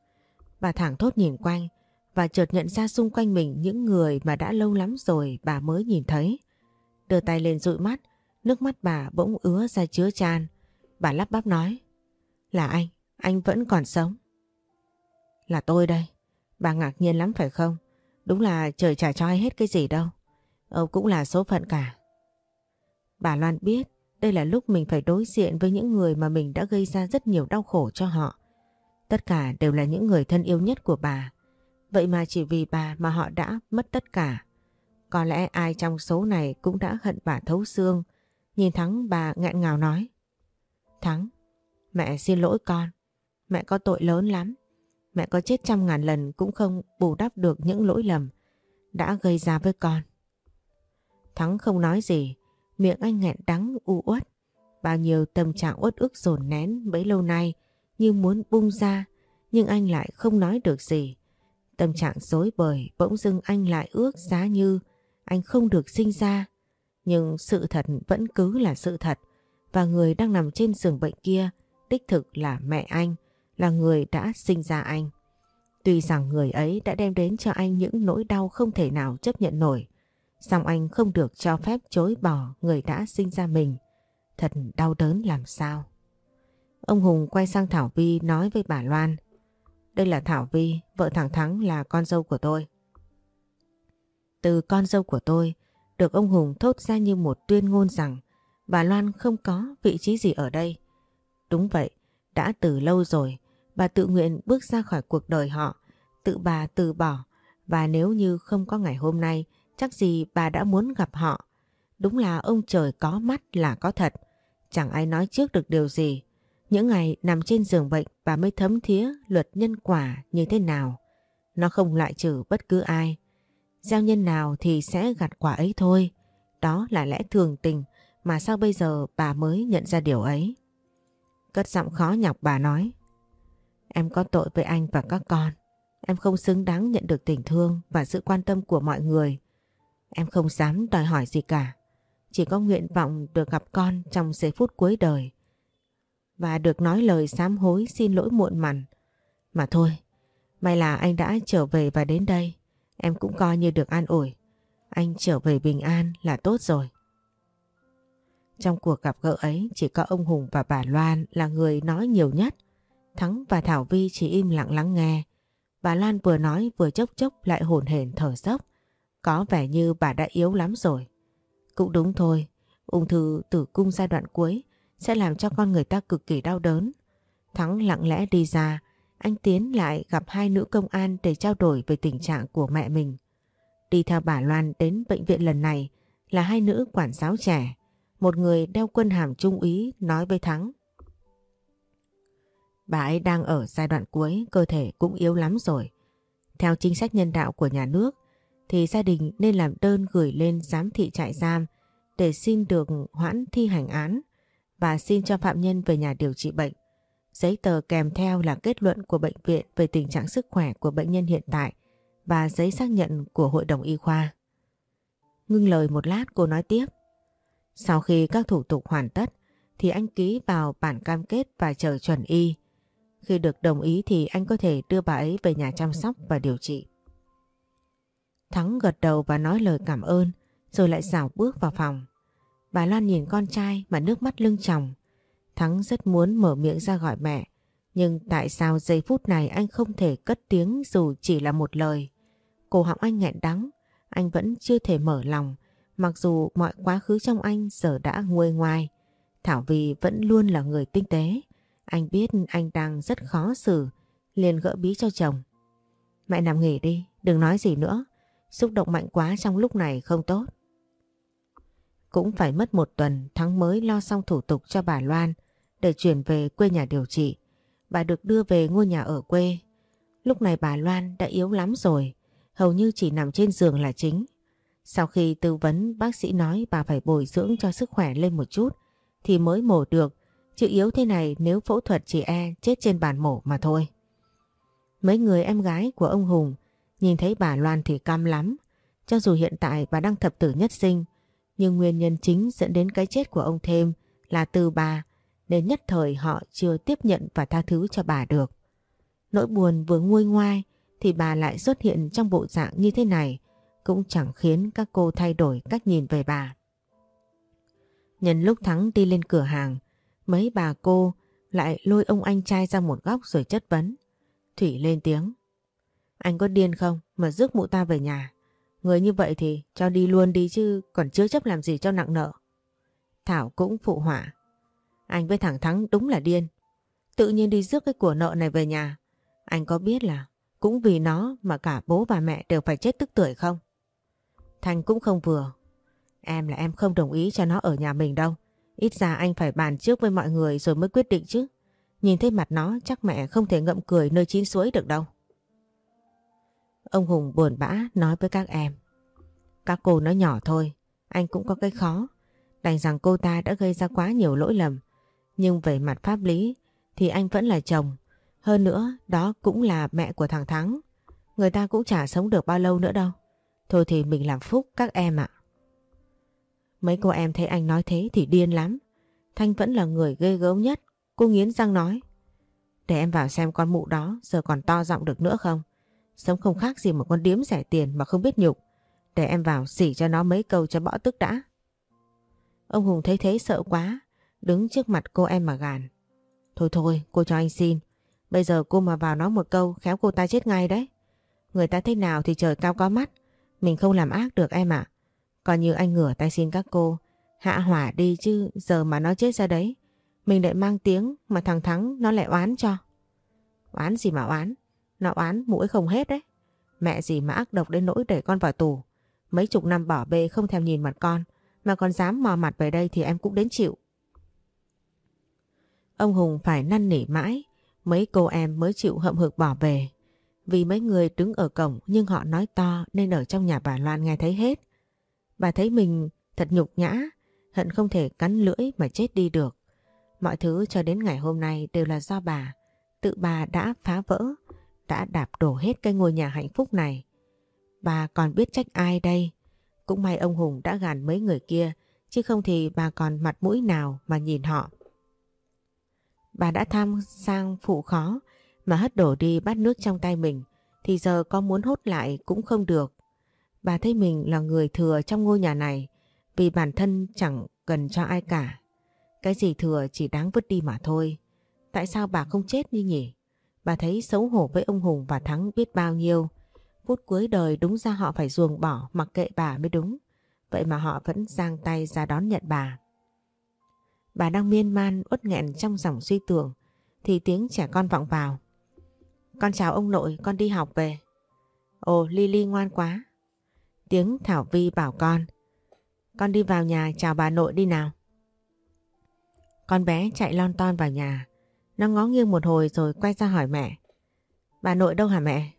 Bà thẳng thốt nhìn quanh và chợt nhận ra xung quanh mình những người mà đã lâu lắm rồi bà mới nhìn thấy. Đưa tay lên dụi mắt, nước mắt bà bỗng ứa ra chứa chan. Bà lắp bắp nói, là anh, anh vẫn còn sống. Là tôi đây, bà ngạc nhiên lắm phải không? Đúng là trời trả cho ai hết cái gì đâu. Ông cũng là số phận cả. Bà Loan biết đây là lúc mình phải đối diện với những người mà mình đã gây ra rất nhiều đau khổ cho họ. Tất cả đều là những người thân yêu nhất của bà. Vậy mà chỉ vì bà mà họ đã mất tất cả. Có lẽ ai trong số này cũng đã hận bà thấu xương. Nhìn Thắng bà ngạn ngào nói. Thắng, mẹ xin lỗi con. Mẹ có tội lớn lắm. Mẹ có chết trăm ngàn lần cũng không bù đắp được những lỗi lầm đã gây ra với con. Thắng không nói gì, miệng anh nghẹn đắng u uất. Bao nhiêu tâm trạng uất ức dồn nén bấy lâu nay như muốn bung ra, nhưng anh lại không nói được gì. Tâm trạng dối bời bỗng dưng anh lại ước giá như anh không được sinh ra. Nhưng sự thật vẫn cứ là sự thật và người đang nằm trên giường bệnh kia đích thực là mẹ anh, là người đã sinh ra anh. Tuy rằng người ấy đã đem đến cho anh những nỗi đau không thể nào chấp nhận nổi, song anh không được cho phép chối bỏ người đã sinh ra mình. Thật đau đớn làm sao. Ông Hùng quay sang Thảo Vi nói với bà Loan. Đây là Thảo Vi, vợ thằng Thắng là con dâu của tôi. Từ con dâu của tôi, được ông Hùng thốt ra như một tuyên ngôn rằng bà Loan không có vị trí gì ở đây. Đúng vậy, đã từ lâu rồi, bà tự nguyện bước ra khỏi cuộc đời họ, tự bà từ bỏ, và nếu như không có ngày hôm nay, chắc gì bà đã muốn gặp họ. Đúng là ông trời có mắt là có thật, chẳng ai nói trước được điều gì. Những ngày nằm trên giường bệnh bà mới thấm thía luật nhân quả như thế nào. Nó không loại trừ bất cứ ai. Gieo nhân nào thì sẽ gặt quả ấy thôi. Đó là lẽ thường tình mà sao bây giờ bà mới nhận ra điều ấy. Cất giọng khó nhọc bà nói. Em có tội với anh và các con. Em không xứng đáng nhận được tình thương và sự quan tâm của mọi người. Em không dám đòi hỏi gì cả. Chỉ có nguyện vọng được gặp con trong giây phút cuối đời. Và được nói lời sám hối xin lỗi muộn mặn. Mà thôi, may là anh đã trở về và đến đây. Em cũng coi như được an ủi. Anh trở về bình an là tốt rồi. Trong cuộc gặp gỡ ấy chỉ có ông Hùng và bà Loan là người nói nhiều nhất. Thắng và Thảo Vi chỉ im lặng lắng nghe. Bà Lan vừa nói vừa chốc chốc lại hồn hển thở dốc. Có vẻ như bà đã yếu lắm rồi. Cũng đúng thôi, ung thư tử cung giai đoạn cuối sẽ làm cho con người ta cực kỳ đau đớn. Thắng lặng lẽ đi ra, anh tiến lại gặp hai nữ công an để trao đổi về tình trạng của mẹ mình. Đi theo bà Loan đến bệnh viện lần này là hai nữ quản giáo trẻ. Một người đeo quân hàm trung úy nói với Thắng. Bà ấy đang ở giai đoạn cuối, cơ thể cũng yếu lắm rồi. Theo chính sách nhân đạo của nhà nước, thì gia đình nên làm đơn gửi lên giám thị trại giam để xin được hoãn thi hành án và xin cho phạm nhân về nhà điều trị bệnh. Giấy tờ kèm theo là kết luận của bệnh viện về tình trạng sức khỏe của bệnh nhân hiện tại và giấy xác nhận của hội đồng y khoa. Ngưng lời một lát cô nói tiếp. Sau khi các thủ tục hoàn tất thì anh ký vào bản cam kết và chờ chuẩn y. Khi được đồng ý thì anh có thể đưa bà ấy về nhà chăm sóc và điều trị. Thắng gật đầu và nói lời cảm ơn rồi lại xảo bước vào phòng. Bà Loan nhìn con trai mà nước mắt lưng tròng. Thắng rất muốn mở miệng ra gọi mẹ, nhưng tại sao giây phút này anh không thể cất tiếng dù chỉ là một lời. Cổ họng anh nghẹn đắng, anh vẫn chưa thể mở lòng, mặc dù mọi quá khứ trong anh giờ đã nguôi ngoai. Thảo Vì vẫn luôn là người tinh tế. Anh biết anh đang rất khó xử, liền gỡ bí cho chồng. Mẹ nằm nghỉ đi, đừng nói gì nữa. Xúc động mạnh quá trong lúc này không tốt. Cũng phải mất một tuần Thắng mới lo xong thủ tục cho bà Loan để chuyển về quê nhà điều trị. Bà được đưa về ngôi nhà ở quê. Lúc này bà Loan đã yếu lắm rồi, hầu như chỉ nằm trên giường là chính. Sau khi tư vấn bác sĩ nói bà phải bồi dưỡng cho sức khỏe lên một chút thì mới mổ được, chứ yếu thế này nếu phẫu thuật chỉ e chết trên bàn mổ mà thôi. Mấy người em gái của ông Hùng nhìn thấy bà Loan thì cam lắm, cho dù hiện tại bà đang thập tử nhất sinh nhưng nguyên nhân chính dẫn đến cái chết của ông Thêm là từ bà nên nhất thời họ chưa tiếp nhận và tha thứ cho bà được. Nỗi buồn vừa nguôi ngoai thì bà lại xuất hiện trong bộ dạng như thế này cũng chẳng khiến các cô thay đổi cách nhìn về bà. Nhân lúc Thắng đi lên cửa hàng, mấy bà cô, lại lôi ông anh trai ra một góc rồi chất vấn. Thủy lên tiếng. Anh có điên không mà rước mụ ta về nhà? Người như vậy thì cho đi luôn đi chứ còn chưa chấp làm gì cho nặng nợ. Thảo cũng phụ họa. Anh với thẳng Thắng đúng là điên. Tự nhiên đi rước cái của nợ này về nhà. Anh có biết là cũng vì nó mà cả bố và mẹ đều phải chết tức tuổi không? Thanh cũng không vừa. Em là em không đồng ý cho nó ở nhà mình đâu. Ít ra anh phải bàn trước với mọi người rồi mới quyết định chứ. Nhìn thấy mặt nó chắc mẹ không thể ngậm cười nơi chín suối được đâu. Ông Hùng buồn bã nói với các em. Các cô nói nhỏ thôi, anh cũng có cái khó. Đành rằng cô ta đã gây ra quá nhiều lỗi lầm. Nhưng về mặt pháp lý thì anh vẫn là chồng. Hơn nữa, đó cũng là mẹ của thằng Thắng. Người ta cũng chả sống được bao lâu nữa đâu. Thôi thì mình làm phúc các em ạ. Mấy cô em thấy anh nói thế thì điên lắm. Thanh vẫn là người ghê gớm nhất. Cô nghiến răng nói. Để em vào xem con mụ đó, giờ còn to giọng được nữa không? Sống không khác gì một con điếm rẻ tiền mà không biết nhục. Để em vào xỉ cho nó mấy câu cho bỏ tức đã. Ông Hùng thấy thế sợ quá. Đứng trước mặt cô em mà gàn. Thôi thôi, cô cho anh xin. Bây giờ cô mà vào nói một câu, khéo cô ta chết ngay đấy. Người ta thế nào thì trời cao có mắt. Mình không làm ác được em ạ. Còn như anh ngửa tay xin các cô. Hạ hỏa đi chứ, giờ mà nó chết ra đấy. Mình lại mang tiếng mà thằng Thắng nó lại oán cho. Oán gì mà oán? Nó oán mũi không hết đấy. Mẹ gì mà ác độc đến nỗi để con vào tù. Mấy chục năm bỏ bê không thèm nhìn mặt con. Mà còn dám mò mặt về đây thì em cũng đến chịu. Ông Hùng phải năn nỉ mãi. Mấy cô em mới chịu hậm hực bỏ về. Vì mấy người đứng ở cổng nhưng họ nói to nên ở trong nhà bà Loan nghe thấy hết. Bà thấy mình thật nhục nhã, hận không thể cắn lưỡi mà chết đi được. Mọi thứ cho đến ngày hôm nay đều là do bà. Tự bà đã phá vỡ, đã đạp đổ hết cái ngôi nhà hạnh phúc này. Bà còn biết trách ai đây? Cũng may ông Hùng đã gàn mấy người kia, chứ không thì bà còn mặt mũi nào mà nhìn họ. Bà đã tham sang phụ khó, mà hất đổ đi bát nước trong tay mình, thì giờ có muốn hốt lại cũng không được. Bà thấy mình là người thừa trong ngôi nhà này, vì bản thân chẳng cần cho ai cả. Cái gì thừa chỉ đáng vứt đi mà thôi. Tại sao bà không chết như nhỉ? Bà thấy xấu hổ với ông Hùng và Thắng biết bao nhiêu. Phút cuối đời đúng ra họ phải ruồng bỏ mặc kệ bà mới đúng. Vậy mà họ vẫn giang tay ra đón nhận bà. Bà đang miên man uất nghẹn trong dòng suy tưởng thì tiếng trẻ con vọng vào. Con chào ông nội, con đi học về. Ồ, Lily ngoan quá. Tiếng Thảo Vi bảo con. Con đi vào nhà chào bà nội đi nào. Con bé chạy lon ton vào nhà. Nó ngó nghiêng một hồi rồi quay ra hỏi mẹ. Bà nội đâu hả mẹ?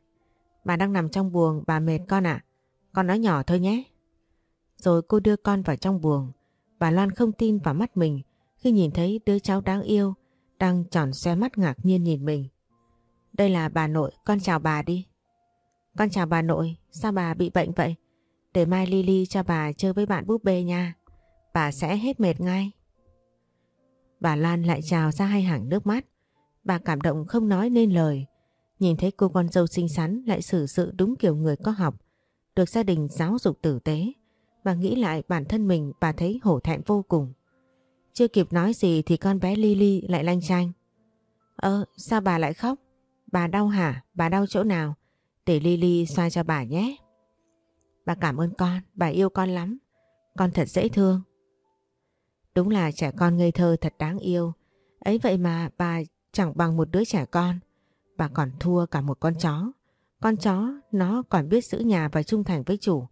Bà đang nằm trong buồng, bà mệt con ạ. Con nói nhỏ thôi nhé. Rồi cô đưa con vào trong buồng. Bà Loan không tin vào mắt mình khi nhìn thấy đứa cháu đáng yêu đang tròn xe mắt ngạc nhiên nhìn mình. Đây là bà nội, con chào bà đi. Con chào bà nội, sao bà bị bệnh vậy? Để mai Lily cho bà chơi với bạn búp bê nha. Bà sẽ hết mệt ngay. Bà Lan lại trào ra hai hàng nước mắt. Bà cảm động không nói nên lời. Nhìn thấy cô con dâu xinh xắn lại xử sự đúng kiểu người có học. Được gia đình giáo dục tử tế. Bà nghĩ lại bản thân mình bà thấy hổ thẹn vô cùng. Chưa kịp nói gì thì con bé Lily lại lanh chanh. Ơ, sao bà lại khóc? Bà đau hả? Bà đau chỗ nào? Để Lily xoa cho bà nhé. Bà cảm ơn con, bà yêu con lắm. Con thật dễ thương. Đúng là trẻ con ngây thơ thật đáng yêu. Ấy vậy mà bà chẳng bằng một đứa trẻ con. Bà còn thua cả một con chó. Con chó nó còn biết giữ nhà và trung thành với chủ.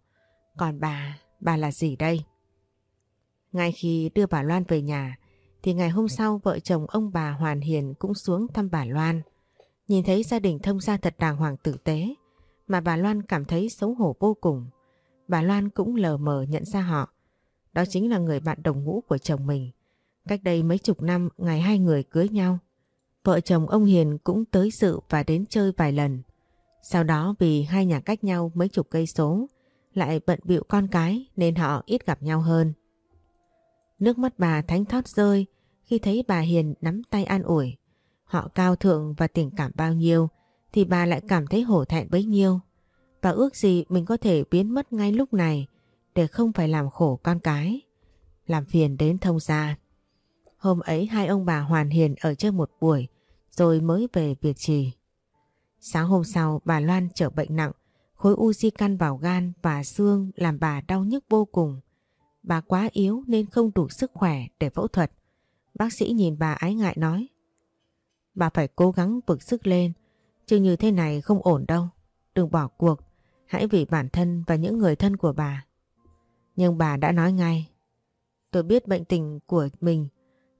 Còn bà, bà là gì đây? Ngay khi đưa bà Loan về nhà thì ngày hôm sau vợ chồng ông bà Hoàn Hiền cũng xuống thăm bà Loan. Nhìn thấy gia đình thông gia thật đàng hoàng tử tế mà bà Loan cảm thấy xấu hổ vô cùng. Bà Loan cũng lờ mờ nhận ra họ. Đó chính là người bạn đồng ngũ của chồng mình. Cách đây mấy chục năm ngày hai người cưới nhau. Vợ chồng ông Hiền cũng tới sự và đến chơi vài lần. Sau đó vì hai nhà cách nhau mấy chục cây số, lại bận bịu con cái nên họ ít gặp nhau hơn. Nước mắt bà thánh thót rơi khi thấy bà Hiền nắm tay an ủi. Họ cao thượng và tình cảm bao nhiêu thì bà lại cảm thấy hổ thẹn bấy nhiêu. Bà ước gì mình có thể biến mất ngay lúc này để không phải làm khổ con cái, làm phiền đến thông gia. Hôm ấy hai ông bà hoàn hiền ở chơi một buổi rồi mới về Việt Trì. Sáng hôm sau bà Loan trở bệnh nặng, khối u di căn vào gan và xương làm bà đau nhức vô cùng. Bà quá yếu nên không đủ sức khỏe để phẫu thuật. Bác sĩ nhìn bà ái ngại nói. Bà phải cố gắng vực sức lên, chứ như thế này không ổn đâu. Đừng bỏ cuộc, hãy vì bản thân và những người thân của bà. Nhưng bà đã nói ngay. Tôi biết bệnh tình của mình,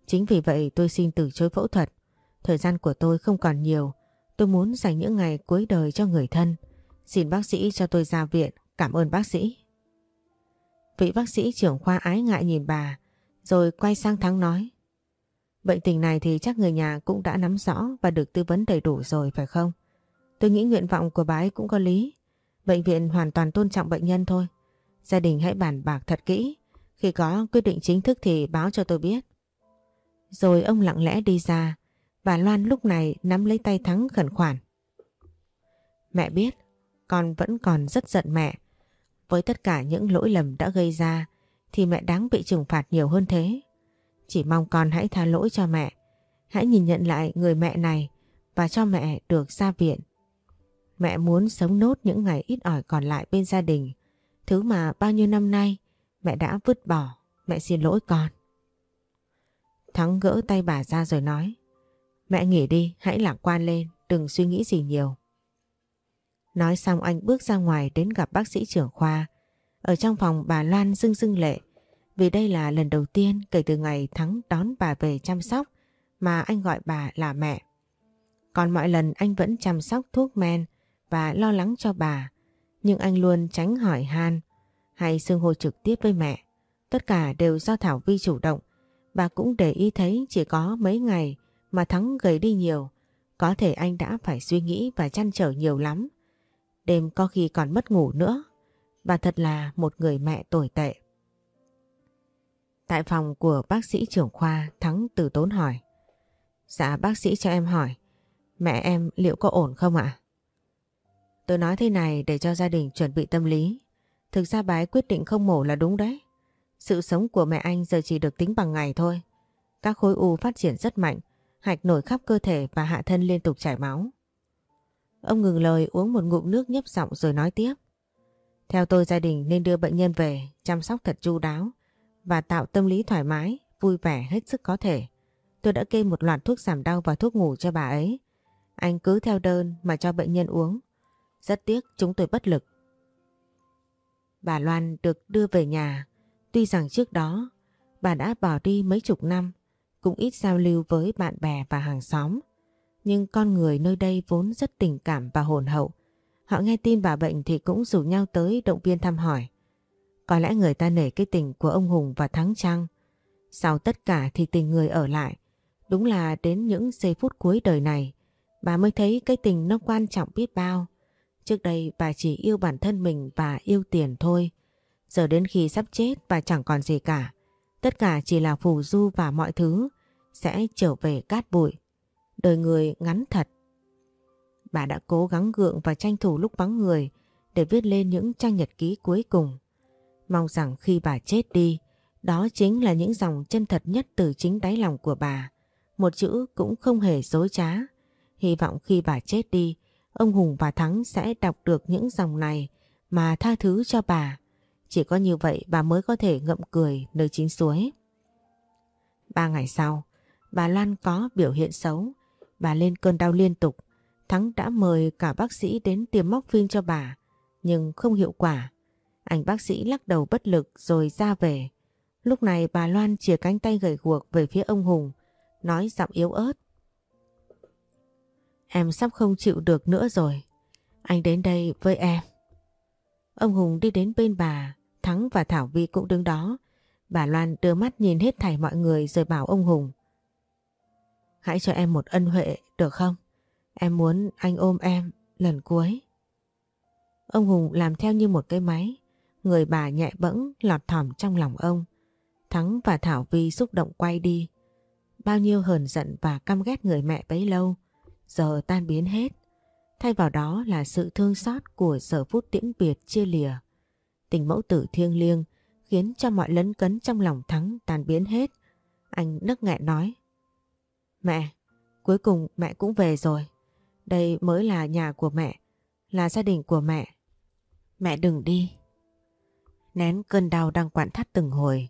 chính vì vậy tôi xin từ chối phẫu thuật. Thời gian của tôi không còn nhiều, tôi muốn dành những ngày cuối đời cho người thân. Xin bác sĩ cho tôi ra viện, cảm ơn bác sĩ. Vị bác sĩ trưởng khoa ái ngại nhìn bà, rồi quay sang Thắng nói. Bệnh tình này thì chắc người nhà cũng đã nắm rõ và được tư vấn đầy đủ rồi phải không? Tôi nghĩ nguyện vọng của bà ấy cũng có lý. Bệnh viện hoàn toàn tôn trọng bệnh nhân thôi. Gia đình hãy bàn bạc thật kỹ. Khi có quyết định chính thức thì báo cho tôi biết. Rồi ông lặng lẽ đi ra. Bà Loan lúc này nắm lấy tay Thắng khẩn khoản. Mẹ biết, con vẫn còn rất giận mẹ. Với tất cả những lỗi lầm đã gây ra thì mẹ đáng bị trừng phạt nhiều hơn thế. Chỉ mong con hãy tha lỗi cho mẹ. Hãy nhìn nhận lại người mẹ này và cho mẹ được ra viện. Mẹ muốn sống nốt những ngày ít ỏi còn lại bên gia đình. Thứ mà bao nhiêu năm nay mẹ đã vứt bỏ. Mẹ xin lỗi con. Thắng gỡ tay bà ra rồi nói. Mẹ nghỉ đi, hãy lạc quan lên, đừng suy nghĩ gì nhiều. Nói xong anh bước ra ngoài đến gặp bác sĩ trưởng khoa. Ở trong phòng bà Loan dưng dưng lệ. Vì đây là lần đầu tiên kể từ ngày Thắng đón bà về chăm sóc mà anh gọi bà là mẹ. Còn mọi lần anh vẫn chăm sóc thuốc men và lo lắng cho bà. Nhưng anh luôn tránh hỏi han hay xưng hô trực tiếp với mẹ. Tất cả đều do Thảo Vi chủ động. Bà cũng để ý thấy chỉ có mấy ngày mà Thắng gầy đi nhiều. Có thể anh đã phải suy nghĩ và chăn trở nhiều lắm. Đêm có khi còn mất ngủ nữa. Bà thật là một người mẹ tồi tệ. Tại phòng của bác sĩ trưởng khoa, Thắng từ tốn hỏi. Dạ bác sĩ cho em hỏi. Mẹ em liệu có ổn không ạ? Tôi nói thế này để cho gia đình chuẩn bị tâm lý. Thực ra bà ấy quyết định không mổ là đúng đấy. Sự sống của mẹ anh giờ chỉ được tính bằng ngày thôi. Các khối u phát triển rất mạnh, hạch nổi khắp cơ thể và hạ thân liên tục chảy máu. Ông ngừng lời uống một ngụm nước nhấp giọng rồi nói tiếp. Theo tôi gia đình nên đưa bệnh nhân về chăm sóc thật chu đáo và tạo tâm lý thoải mái, vui vẻ hết sức có thể. Tôi đã kê một loạt thuốc giảm đau và thuốc ngủ cho bà ấy. Anh cứ theo đơn mà cho bệnh nhân uống. Rất tiếc chúng tôi bất lực. Bà Loan được đưa về nhà. Tuy rằng trước đó bà đã bỏ đi mấy chục năm, cũng ít giao lưu với bạn bè và hàng xóm. Nhưng con người nơi đây vốn rất tình cảm và hồn hậu. Họ nghe tin bà bệnh thì cũng rủ nhau tới động viên thăm hỏi. Có lẽ người ta nể cái tình của ông Hùng và Thắng Trăng. Sau tất cả thì tình người ở lại. Đúng là đến những giây phút cuối đời này, bà mới thấy cái tình nó quan trọng biết bao. Trước đây bà chỉ yêu bản thân mình và yêu tiền thôi. Giờ đến khi sắp chết bà chẳng còn gì cả. Tất cả chỉ là phù du và mọi thứ sẽ trở về cát bụi. Đời người ngắn thật. Bà đã cố gắng gượng và tranh thủ lúc vắng người để viết lên những trang nhật ký cuối cùng. Mong rằng khi bà chết đi, đó chính là những dòng chân thật nhất từ chính đáy lòng của bà. Một chữ cũng không hề dối trá. Hy vọng khi bà chết đi, ông Hùng và Thắng sẽ đọc được những dòng này mà tha thứ cho bà. Chỉ có như vậy bà mới có thể ngậm cười nơi chính suối. Ba ngày sau, bà Lan có biểu hiện xấu. Bà lên cơn đau liên tục. Thắng đã mời cả bác sĩ đến tiêm móc phim cho bà, nhưng không hiệu quả. Anh bác sĩ lắc đầu bất lực rồi ra về. Lúc này bà Loan chìa cánh tay gầy guộc về phía ông Hùng, nói giọng yếu ớt. Em sắp không chịu được nữa rồi. Anh đến đây với em. Ông Hùng đi đến bên bà, Thắng và Thảo Vi cũng đứng đó. Bà Loan đưa mắt nhìn hết thảy mọi người rồi bảo ông Hùng. Hãy cho em một ân huệ được không? Em muốn anh ôm em lần cuối. Ông Hùng làm theo như một cái máy. Người bà nhẹ bẫng lọt thỏm trong lòng ông. Thắng và Thảo Vi xúc động quay đi. Bao nhiêu hờn giận và căm ghét người mẹ bấy lâu giờ tan biến hết. Thay vào đó là sự thương xót của giờ phút tiễn biệt chia lìa. Tình mẫu tử thiêng liêng khiến cho mọi lấn cấn trong lòng Thắng tan biến hết. Anh nức nghẹn nói. Mẹ, cuối cùng mẹ cũng về rồi. Đây mới là nhà của mẹ, là gia đình của mẹ. Mẹ đừng đi. Nén cơn đau đang quặn thắt từng hồi.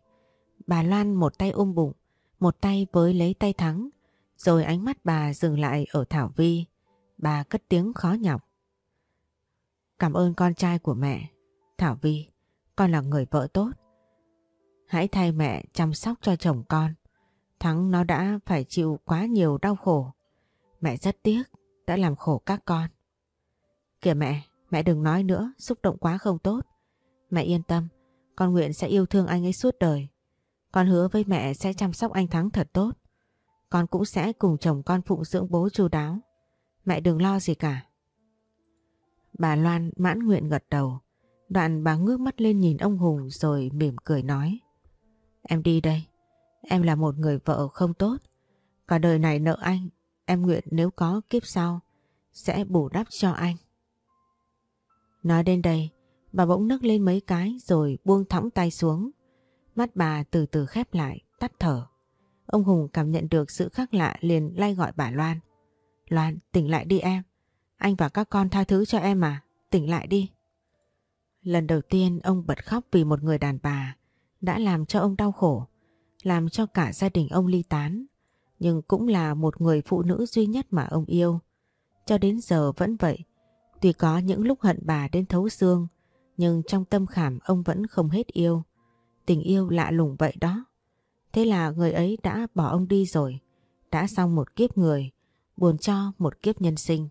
Bà Loan một tay ôm bụng, một tay với lấy tay Thắng, rồi ánh mắt bà dừng lại ở Thảo Vi. Bà cất tiếng khó nhọc. Cảm ơn con trai của mẹ. Thảo Vi, con là người vợ tốt. Hãy thay mẹ chăm sóc cho chồng con. Thắng nó đã phải chịu quá nhiều đau khổ. Mẹ rất tiếc đã làm khổ các con. Kìa mẹ, mẹ đừng nói nữa, xúc động quá không tốt. Mẹ yên tâm, con nguyện sẽ yêu thương anh ấy suốt đời. Con hứa với mẹ sẽ chăm sóc anh Thắng thật tốt. Con cũng sẽ cùng chồng con phụng dưỡng bố chu đáo. Mẹ đừng lo gì cả. Bà Loan mãn nguyện gật đầu. Đoạn bà ngước mắt lên nhìn ông Hùng rồi mỉm cười nói. Em đi đây. Em là một người vợ không tốt. Cả đời này nợ anh, em nguyện nếu có kiếp sau, sẽ bù đắp cho anh. Nói đến đây, bà bỗng nấc lên mấy cái rồi buông thõng tay xuống. Mắt bà từ từ khép lại, tắt thở. Ông Hùng cảm nhận được sự khác lạ liền lay gọi bà Loan. Loan, tỉnh lại đi em. Anh và các con tha thứ cho em mà, tỉnh lại đi. Lần đầu tiên ông bật khóc vì một người đàn bà đã làm cho ông đau khổ, làm cho cả gia đình ông ly tán, nhưng cũng là một người phụ nữ duy nhất mà ông yêu. Cho đến giờ vẫn vậy, tuy có những lúc hận bà đến thấu xương, nhưng trong tâm khảm ông vẫn không hết yêu. Tình yêu lạ lùng vậy đó. Thế là người ấy đã bỏ ông đi rồi, đã xong một kiếp người, buồn cho một kiếp nhân sinh.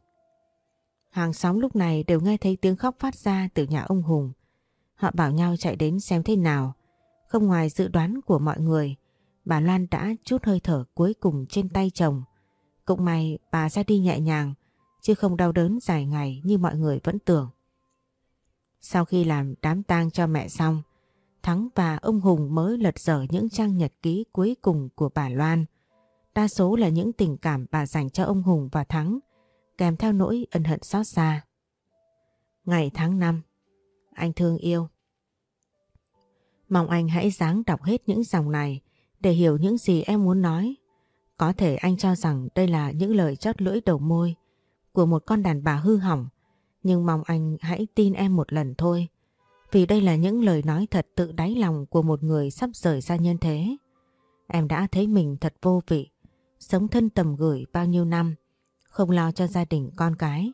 Hàng xóm lúc này đều nghe thấy tiếng khóc phát ra từ nhà ông Hùng. Họ bảo nhau chạy đến xem thế nào. Không ngoài dự đoán của mọi người, bà Loan đã chút hơi thở cuối cùng trên tay chồng. Cũng may bà ra đi nhẹ nhàng, chứ không đau đớn dài ngày như mọi người vẫn tưởng. Sau khi làm đám tang cho mẹ xong, Thắng và ông Hùng mới lật dở những trang nhật ký cuối cùng của bà Loan. Đa số là những tình cảm bà dành cho ông Hùng và Thắng, kèm theo nỗi ân hận xót xa. Ngày tháng 5 Anh thương yêu Mong anh hãy dáng đọc hết những dòng này để hiểu những gì em muốn nói. Có thể anh cho rằng đây là những lời chót lưỡi đầu môi của một con đàn bà hư hỏng, nhưng mong anh hãy tin em một lần thôi. Vì đây là những lời nói thật tự đáy lòng của một người sắp rời ra nhân thế. Em đã thấy mình thật vô vị, sống thân tầm gửi bao nhiêu năm, không lo cho gia đình con cái,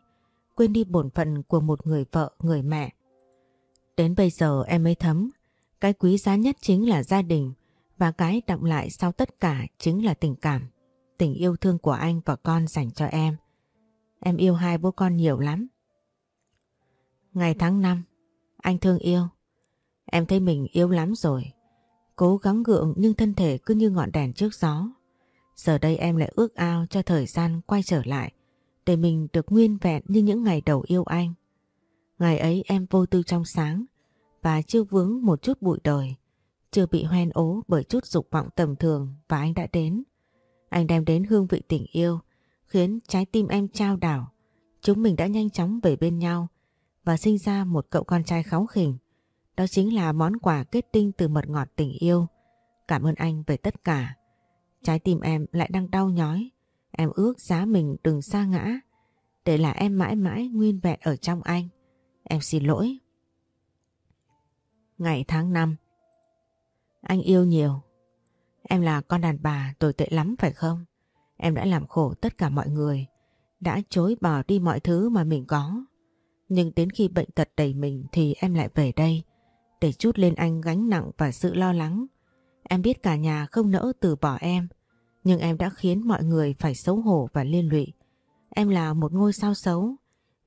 quên đi bổn phận của một người vợ, người mẹ. Đến bây giờ em mới thấm, cái quý giá nhất chính là gia đình và cái đọng lại sau tất cả chính là tình cảm, tình yêu thương của anh và con dành cho em. Em yêu hai bố con nhiều lắm. Ngày tháng 5, anh thương yêu. Em thấy mình yêu lắm rồi. Cố gắng gượng nhưng thân thể cứ như ngọn đèn trước gió. Giờ đây em lại ước ao cho thời gian quay trở lại để mình được nguyên vẹn như những ngày đầu yêu anh. Ngày ấy em vô tư trong sáng và chưa vướng một chút bụi đời, chưa bị hoen ố bởi chút dục vọng tầm thường và anh đã đến. Anh đem đến hương vị tình yêu, khiến trái tim em trao đảo. Chúng mình đã nhanh chóng về bên nhau và sinh ra một cậu con trai kháu khỉnh. Đó chính là món quà kết tinh từ mật ngọt tình yêu. Cảm ơn anh về tất cả. Trái tim em lại đang đau nhói. Em ước giá mình đừng xa ngã. Để là em mãi mãi nguyên vẹn ở trong anh. Em xin lỗi. Ngày tháng 5 Anh yêu nhiều. Em là con đàn bà tồi tệ lắm phải không? Em đã làm khổ tất cả mọi người. Đã chối bỏ đi mọi thứ mà mình có. Nhưng đến khi bệnh tật đầy mình thì em lại về đây. Để chút lên anh gánh nặng và sự lo lắng. Em biết cả nhà không nỡ từ bỏ em. Nhưng em đã khiến mọi người phải xấu hổ và liên lụy. Em là một ngôi sao xấu.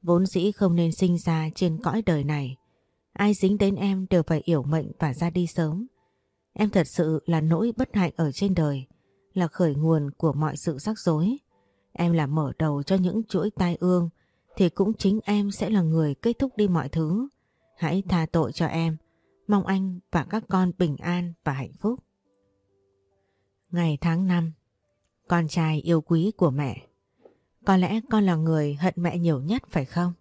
Vốn dĩ không nên sinh ra trên cõi đời này. Ai dính đến em đều phải yểu mệnh và ra đi sớm. Em thật sự là nỗi bất hạnh ở trên đời. Là khởi nguồn của mọi sự rắc rối. Em là mở đầu cho những chuỗi tai ương. Thì cũng chính em sẽ là người kết thúc đi mọi thứ. Hãy tha tội cho em. Mong anh và các con bình an và hạnh phúc. Ngày tháng 5 Con trai yêu quý của mẹ Có lẽ con là người hận mẹ nhiều nhất phải không?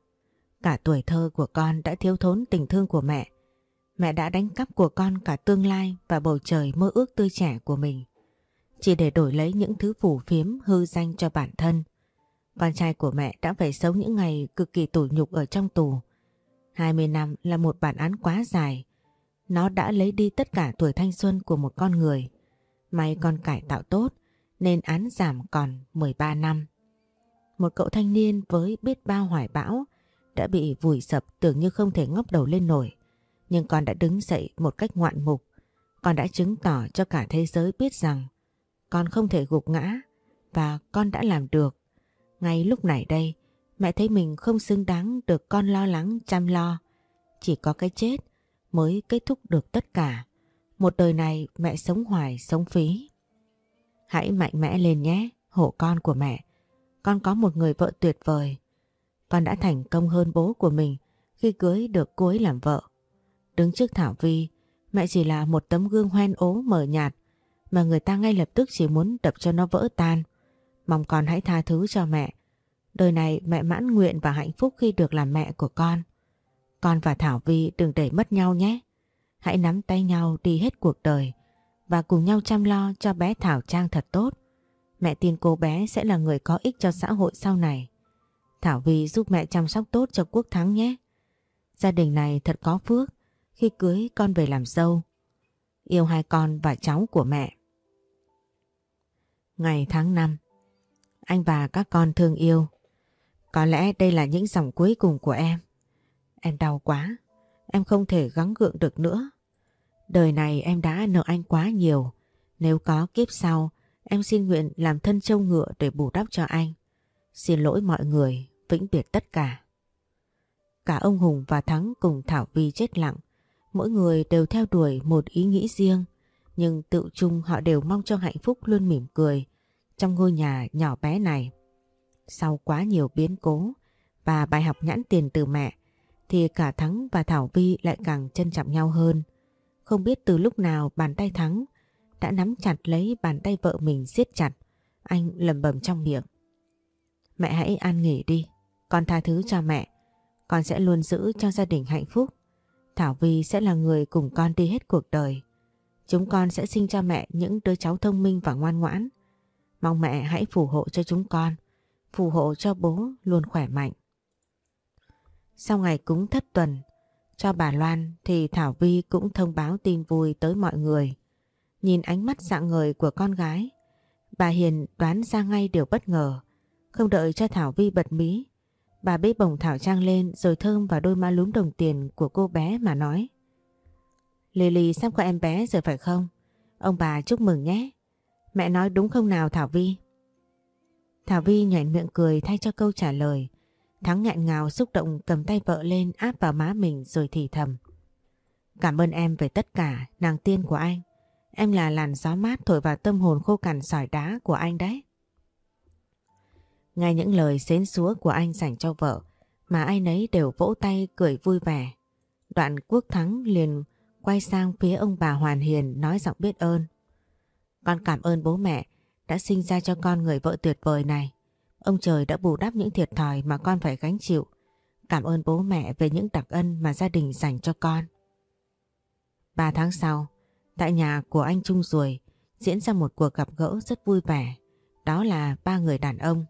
Cả tuổi thơ của con đã thiếu thốn tình thương của mẹ. Mẹ đã đánh cắp của con cả tương lai và bầu trời mơ ước tươi trẻ của mình. Chỉ để đổi lấy những thứ phủ phiếm, hư danh cho bản thân. Con trai của mẹ đã phải sống những ngày cực kỳ tủi nhục ở trong tù. 20 năm là một bản án quá dài. Nó đã lấy đi tất cả tuổi thanh xuân của một con người. May con cải tạo tốt, nên án giảm còn 13 năm. Một cậu thanh niên với biết bao hoài bão đã bị vùi sập tưởng như không thể ngóc đầu lên nổi. Nhưng con đã đứng dậy một cách ngoạn mục. Con đã chứng tỏ cho cả thế giới biết rằng con không thể gục ngã và con đã làm được. Ngay lúc này đây, mẹ thấy mình không xứng đáng được con lo lắng chăm lo. Chỉ có cái chết mới kết thúc được tất cả. Một đời này mẹ sống hoài, sống phí. Hãy mạnh mẽ lên nhé, hộ con của mẹ. Con có một người vợ tuyệt vời. con đã thành công hơn bố của mình khi cưới được cô ấy làm vợ. Đứng trước Thảo Vi, mẹ chỉ là một tấm gương hoen ố mờ nhạt mà người ta ngay lập tức chỉ muốn đập cho nó vỡ tan. Mong con hãy tha thứ cho mẹ. Đời này mẹ mãn nguyện và hạnh phúc khi được làm mẹ của con. Con và Thảo Vi đừng để mất nhau nhé. Hãy nắm tay nhau đi hết cuộc đời và cùng nhau chăm lo cho bé Thảo Trang thật tốt. Mẹ tin cô bé sẽ là người có ích cho xã hội sau này. Thảo Vi giúp mẹ chăm sóc tốt cho Quốc Thắng nhé. Gia đình này thật có phước khi cưới con về làm dâu. Yêu hai con và cháu của mẹ. Ngày tháng 5 anh và các con thương yêu. Có lẽ đây là những dòng cuối cùng của em. Em đau quá. Em không thể gắng gượng được nữa. Đời này em đã nợ anh quá nhiều. Nếu có kiếp sau, em xin nguyện làm thân châu ngựa để bù đắp cho anh. Xin lỗi mọi người, vĩnh biệt tất cả. Cả ông Hùng và Thắng cùng Thảo Vi chết lặng. Mỗi người đều theo đuổi một ý nghĩ riêng. Nhưng tự chung họ đều mong cho hạnh phúc luôn mỉm cười trong ngôi nhà nhỏ bé này. Sau quá nhiều biến cố và bài học nhãn tiền từ mẹ, thì cả Thắng và Thảo Vi lại càng trân trọng nhau hơn. Không biết từ lúc nào bàn tay Thắng đã nắm chặt lấy bàn tay vợ mình siết chặt. Anh lầm bầm trong miệng. Mẹ hãy an nghỉ đi. Con tha thứ cho mẹ. Con sẽ luôn giữ cho gia đình hạnh phúc. Thảo Vi sẽ là người cùng con đi hết cuộc đời. Chúng con sẽ sinh cho mẹ những đứa cháu thông minh và ngoan ngoãn. Mong mẹ hãy phù hộ cho chúng con. Phù hộ cho bố luôn khỏe mạnh. Sau ngày cúng thất tuần, cho bà Loan thì Thảo Vi cũng thông báo tin vui tới mọi người. Nhìn ánh mắt dạng người của con gái, bà Hiền đoán ra ngay điều bất ngờ. Không đợi cho Thảo Vi bật mí, bà bế bồng Thảo Trang lên rồi thơm vào đôi má lúm đồng tiền của cô bé mà nói. Lily sắp có em bé rồi phải không? Ông bà chúc mừng nhé. Mẹ nói đúng không nào Thảo Vi? Thảo Vi nhoẻn miệng cười thay cho câu trả lời. Thắng nghẹn ngào xúc động cầm tay vợ lên áp vào má mình rồi thì thầm. Cảm ơn em về tất cả, nàng tiên của anh. Em là làn gió mát thổi vào tâm hồn khô cằn sỏi đá của anh đấy. Nghe những lời xến xúa của anh dành cho vợ mà ai nấy đều vỗ tay cười vui vẻ. Đoạn quốc thắng liền quay sang phía ông bà Hoàn Hiền nói giọng biết ơn. Con cảm ơn bố mẹ đã sinh ra cho con người vợ tuyệt vời này. Ông trời đã bù đắp những thiệt thòi mà con phải gánh chịu. Cảm ơn bố mẹ về những đặc ân mà gia đình dành cho con. Ba tháng sau, tại nhà của anh Trung Ruồi diễn ra một cuộc gặp gỡ rất vui vẻ. Đó là ba người đàn ông.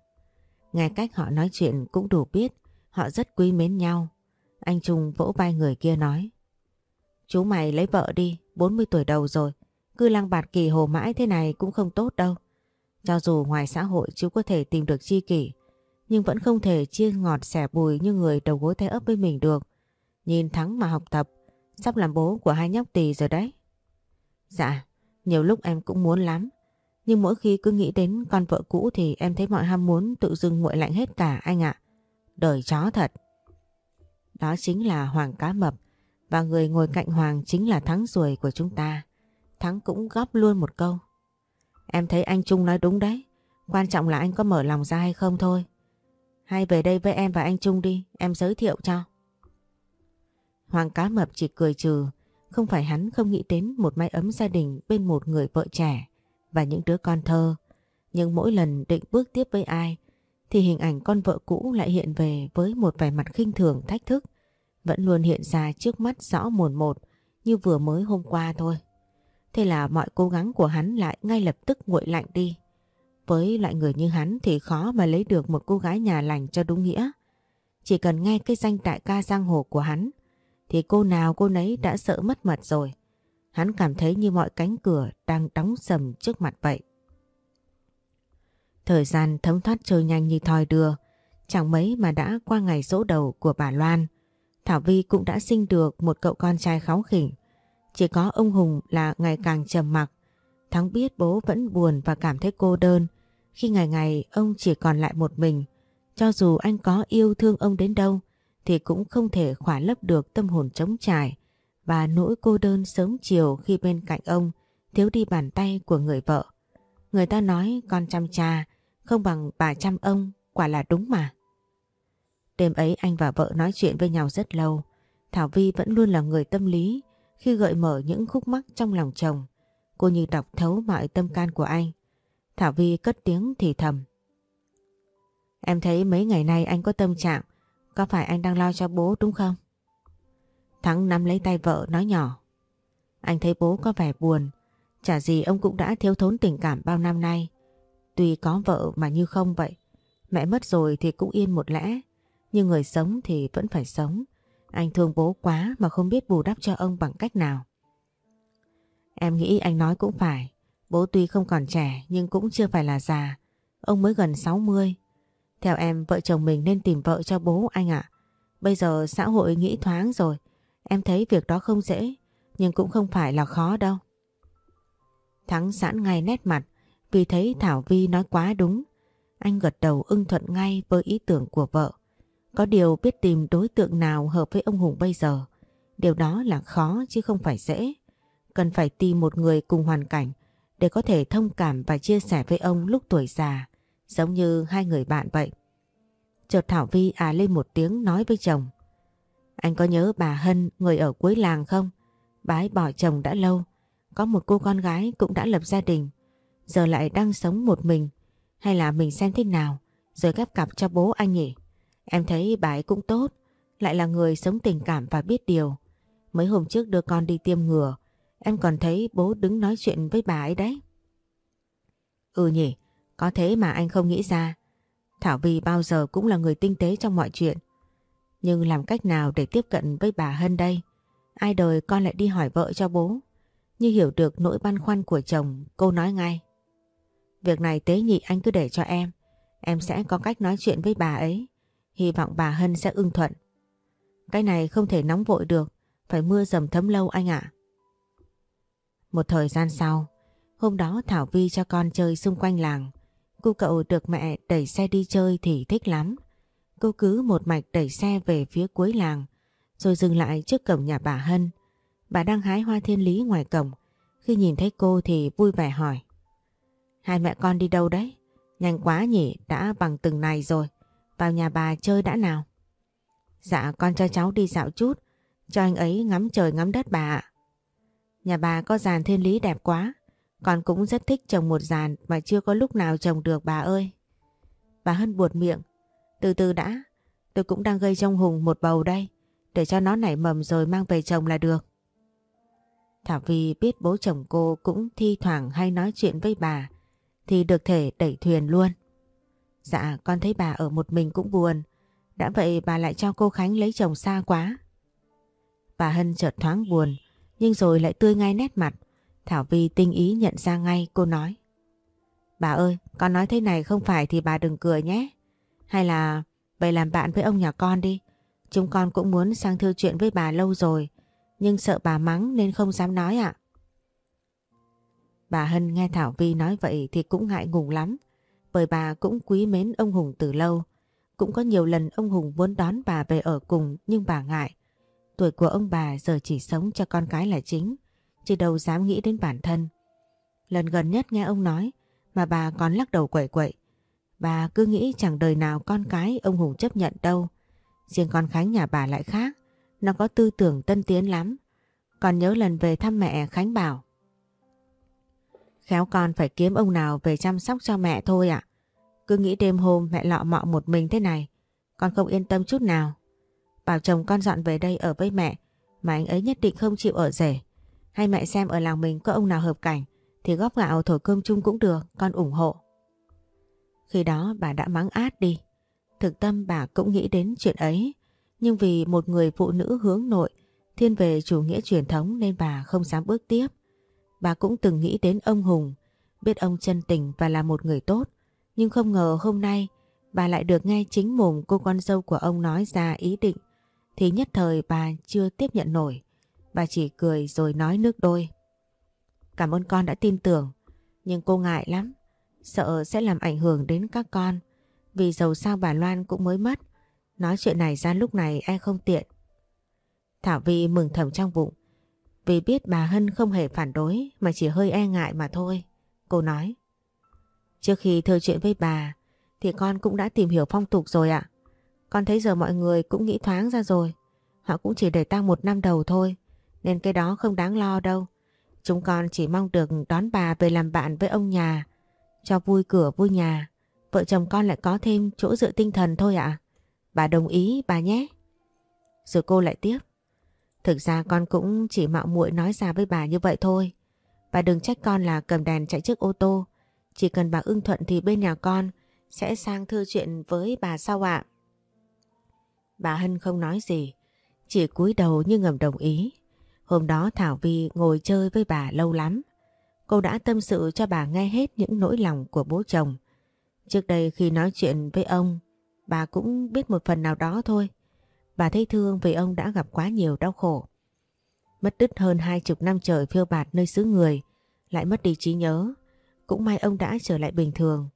Nghe cách họ nói chuyện cũng đủ biết họ rất quý mến nhau. Anh Trung vỗ vai người kia nói. Chú mày lấy vợ đi, 40 tuổi đầu rồi. Cứ lăng bạt kỳ hồ mãi thế này cũng không tốt đâu. Cho dù ngoài xã hội chú có thể tìm được chi kỷ, nhưng vẫn không thể chia ngọt xẻ bùi như người đầu gối tay ấp với mình được. Nhìn Thắng mà học tập, sắp làm bố của hai nhóc tỳ rồi đấy. Dạ, nhiều lúc em cũng muốn lắm. Nhưng mỗi khi cứ nghĩ đến con vợ cũ thì em thấy mọi ham muốn tự dưng nguội lạnh hết cả anh ạ. Đời chó thật. Đó chính là Hoàng Cá Mập và người ngồi cạnh Hoàng chính là Thắng Ruồi của chúng ta. Thắng cũng góp luôn một câu. Em thấy anh Trung nói đúng đấy. Quan trọng là anh có mở lòng ra hay không thôi. Hay về đây với em và anh Trung đi, em giới thiệu cho. Hoàng cá mập chỉ cười trừ, không phải hắn không nghĩ đến một mái ấm gia đình bên một người vợ trẻ và những đứa con thơ. Nhưng mỗi lần định bước tiếp với ai thì hình ảnh con vợ cũ lại hiện về với một vẻ mặt khinh thường thách thức vẫn luôn hiện ra trước mắt rõ mồn một như vừa mới hôm qua thôi. Thế là mọi cố gắng của hắn lại ngay lập tức nguội lạnh đi. Với loại người như hắn thì khó mà lấy được một cô gái nhà lành cho đúng nghĩa. Chỉ cần nghe cái danh đại ca giang hồ của hắn thì cô nào cô nấy đã sợ mất mật rồi. Hắn cảm thấy như mọi cánh cửa đang đóng sầm trước mặt vậy. Thời gian thấm thoát trôi nhanh như thoi đưa, chẳng mấy mà đã qua ngày dỗ đầu của bà Loan. Thảo Vi cũng đã sinh được một cậu con trai kháu khỉnh. Chỉ có ông Hùng là ngày càng trầm mặc. Thắng biết bố vẫn buồn và cảm thấy cô đơn khi ngày ngày ông chỉ còn lại một mình. Cho dù anh có yêu thương ông đến đâu thì cũng không thể khỏa lấp được tâm hồn trống trải và nỗi cô đơn sớm chiều khi bên cạnh ông thiếu đi bàn tay của người vợ. Người ta nói con chăm cha không bằng bà chăm ông, quả là đúng mà. Đêm ấy anh và vợ nói chuyện với nhau rất lâu. Thảo Vi vẫn luôn là người tâm lý khi gợi mở những khúc mắc trong lòng chồng. Cô như đọc thấu mọi tâm can của anh. Thảo Vi cất tiếng thì thầm. Em thấy mấy ngày nay anh có tâm trạng, có phải anh đang lo cho bố đúng không? Thắng nắm lấy tay vợ nói nhỏ. Anh thấy bố có vẻ buồn, chả gì ông cũng đã thiếu thốn tình cảm bao năm nay. Tuy có vợ mà như không vậy, mẹ mất rồi thì cũng yên một lẽ, nhưng người sống thì vẫn phải sống. Anh thương bố quá mà không biết bù đắp cho ông bằng cách nào. Em nghĩ anh nói cũng phải, bố tuy không còn trẻ nhưng cũng chưa phải là già, ông mới gần 60. Theo em vợ chồng mình nên tìm vợ cho bố anh ạ. Bây giờ xã hội nghĩ thoáng rồi, em thấy việc đó không dễ, nhưng cũng không phải là khó đâu. Thắng sẵn ngay nét mặt vì thấy Thảo Vi nói quá đúng. Anh gật đầu ưng thuận ngay với ý tưởng của vợ. Có điều biết tìm đối tượng nào hợp với ông Hùng bây giờ. Điều đó là khó chứ không phải dễ. Cần phải tìm một người cùng hoàn cảnh để có thể thông cảm và chia sẻ với ông lúc tuổi già, giống như hai người bạn vậy. Chợt Thảo Vi à lên một tiếng nói với chồng. Anh có nhớ bà Hân người ở cuối làng không? Bà ấy bỏ chồng đã lâu, có một cô con gái cũng đã lập gia đình, giờ lại đang sống một mình. Hay là mình xem thế nào, rồi ghép cặp cho bố anh nhỉ? Em thấy bà ấy cũng tốt, lại là người sống tình cảm và biết điều. Mấy hôm trước đưa con đi tiêm ngừa, em còn thấy bố đứng nói chuyện với bà ấy đấy. Ừ nhỉ, có thế mà anh không nghĩ ra. Thảo Vy bao giờ cũng là người tinh tế trong mọi chuyện. Nhưng làm cách nào để tiếp cận với bà Hân đây? Ai đời con lại đi hỏi vợ cho bố. Như hiểu được nỗi băn khoăn của chồng, cô nói ngay. Việc này tế nhị anh cứ để cho em. Em sẽ có cách nói chuyện với bà ấy. Hy vọng bà Hân sẽ ưng thuận. Cái này không thể nóng vội được. Phải mưa dầm thấm lâu anh ạ. Một thời gian sau, hôm đó Thảo Vi cho con chơi xung quanh làng. Cô cậu được mẹ đẩy xe đi chơi thì thích lắm. Cô cứ một mạch đẩy xe về phía cuối làng, rồi dừng lại trước cổng nhà bà Hân. Bà đang hái hoa thiên lý ngoài cổng. Khi nhìn thấy cô thì vui vẻ hỏi. Hai mẹ con đi đâu đấy? Nhanh quá nhỉ, đã bằng từng này rồi. Vào nhà bà chơi đã nào? Dạ con cho cháu đi dạo chút, cho anh ấy ngắm trời ngắm đất bà ạ. Nhà bà có giàn thiên lý đẹp quá, con cũng rất thích trồng một giàn mà chưa có lúc nào trồng được bà ơi. Bà Hân buột miệng, từ từ đã, tôi cũng đang gây trong Hùng một bầu đây, để cho nó nảy mầm rồi mang về trồng là được. Thảo Vy biết bố chồng cô cũng thi thoảng hay nói chuyện với bà, thì được thể đẩy thuyền luôn. Dạ con thấy bà ở một mình cũng buồn, đã vậy bà lại cho cô Khánh lấy chồng xa quá. Bà Hân chợt thoáng buồn, nhưng rồi lại tươi ngay nét mặt. Thảo Vi tinh ý nhận ra ngay cô nói. Bà ơi, con nói thế này không phải thì bà đừng cười nhé. Hay là vậy làm bạn với ông nhà con đi. Chúng con cũng muốn sang thư chuyện với bà lâu rồi, nhưng sợ bà mắng nên không dám nói ạ. Bà Hân nghe Thảo Vi nói vậy thì cũng ngại ngùng lắm, bởi bà cũng quý mến ông Hùng từ lâu. Cũng có nhiều lần ông Hùng muốn đón bà về ở cùng nhưng bà ngại. Tuổi của ông bà giờ chỉ sống cho con cái là chính, chứ đâu dám nghĩ đến bản thân. Lần gần nhất nghe ông nói mà bà còn lắc đầu quậy quậy. Bà cứ nghĩ chẳng đời nào con cái ông Hùng chấp nhận đâu. Riêng con Khánh nhà bà lại khác, nó có tư tưởng tân tiến lắm. Còn nhớ lần về thăm mẹ Khánh bảo. Khéo con phải kiếm ông nào về chăm sóc cho mẹ thôi ạ. Cứ nghĩ đêm hôm mẹ lọ mọ một mình thế này, con không yên tâm chút nào. Bảo chồng con dọn về đây ở với mẹ, mà anh ấy nhất định không chịu ở rể. Hay mẹ xem ở làng mình có ông nào hợp cảnh, thì góp gạo thổi cơm chung cũng được, con ủng hộ. Khi đó bà đã mắng át đi. Thực tâm bà cũng nghĩ đến chuyện ấy, nhưng vì một người phụ nữ hướng nội, thiên về chủ nghĩa truyền thống nên bà không dám bước tiếp. Bà cũng từng nghĩ đến ông Hùng, biết ông chân tình và là một người tốt, nhưng không ngờ hôm nay bà lại được nghe chính mồm cô con dâu của ông nói ra ý định, thì nhất thời bà chưa tiếp nhận nổi. Bà chỉ cười rồi nói nước đôi. Cảm ơn con đã tin tưởng, nhưng cô ngại lắm, sợ sẽ làm ảnh hưởng đến các con, vì dầu sao bà Loan cũng mới mất, nói chuyện này ra lúc này e không tiện. Thảo Vi mừng thầm trong bụng, vì biết bà Hân không hề phản đối mà chỉ hơi e ngại mà thôi. Cô nói. Trước khi thưa chuyện với bà, thì con cũng đã tìm hiểu phong tục rồi ạ. Con thấy giờ mọi người cũng nghĩ thoáng ra rồi. Họ cũng chỉ để tang một năm đầu thôi. Nên cái đó không đáng lo đâu. Chúng con chỉ mong được đón bà về làm bạn với ông nhà. Cho vui cửa vui nhà. Vợ chồng con lại có thêm chỗ dựa tinh thần thôi ạ. Bà đồng ý, bà nhé. Rồi cô lại tiếp. Thực ra con cũng chỉ mạo muội nói ra với bà như vậy thôi. Bà đừng trách con là cầm đèn chạy trước ô tô. Chỉ cần bà ưng thuận thì bên nhà con sẽ sang thư chuyện với bà sau ạ. Bà Hân không nói gì, chỉ cúi đầu như ngầm đồng ý. Hôm đó Thảo Vi ngồi chơi với bà lâu lắm. Cô đã tâm sự cho bà nghe hết những nỗi lòng của bố chồng. Trước đây khi nói chuyện với ông, bà cũng biết một phần nào đó thôi. Bà thấy thương vì ông đã gặp quá nhiều đau khổ. Mất đứt hơn hai chục năm trời phiêu bạt nơi xứ người, lại mất đi trí nhớ. Cũng may ông đã trở lại bình thường.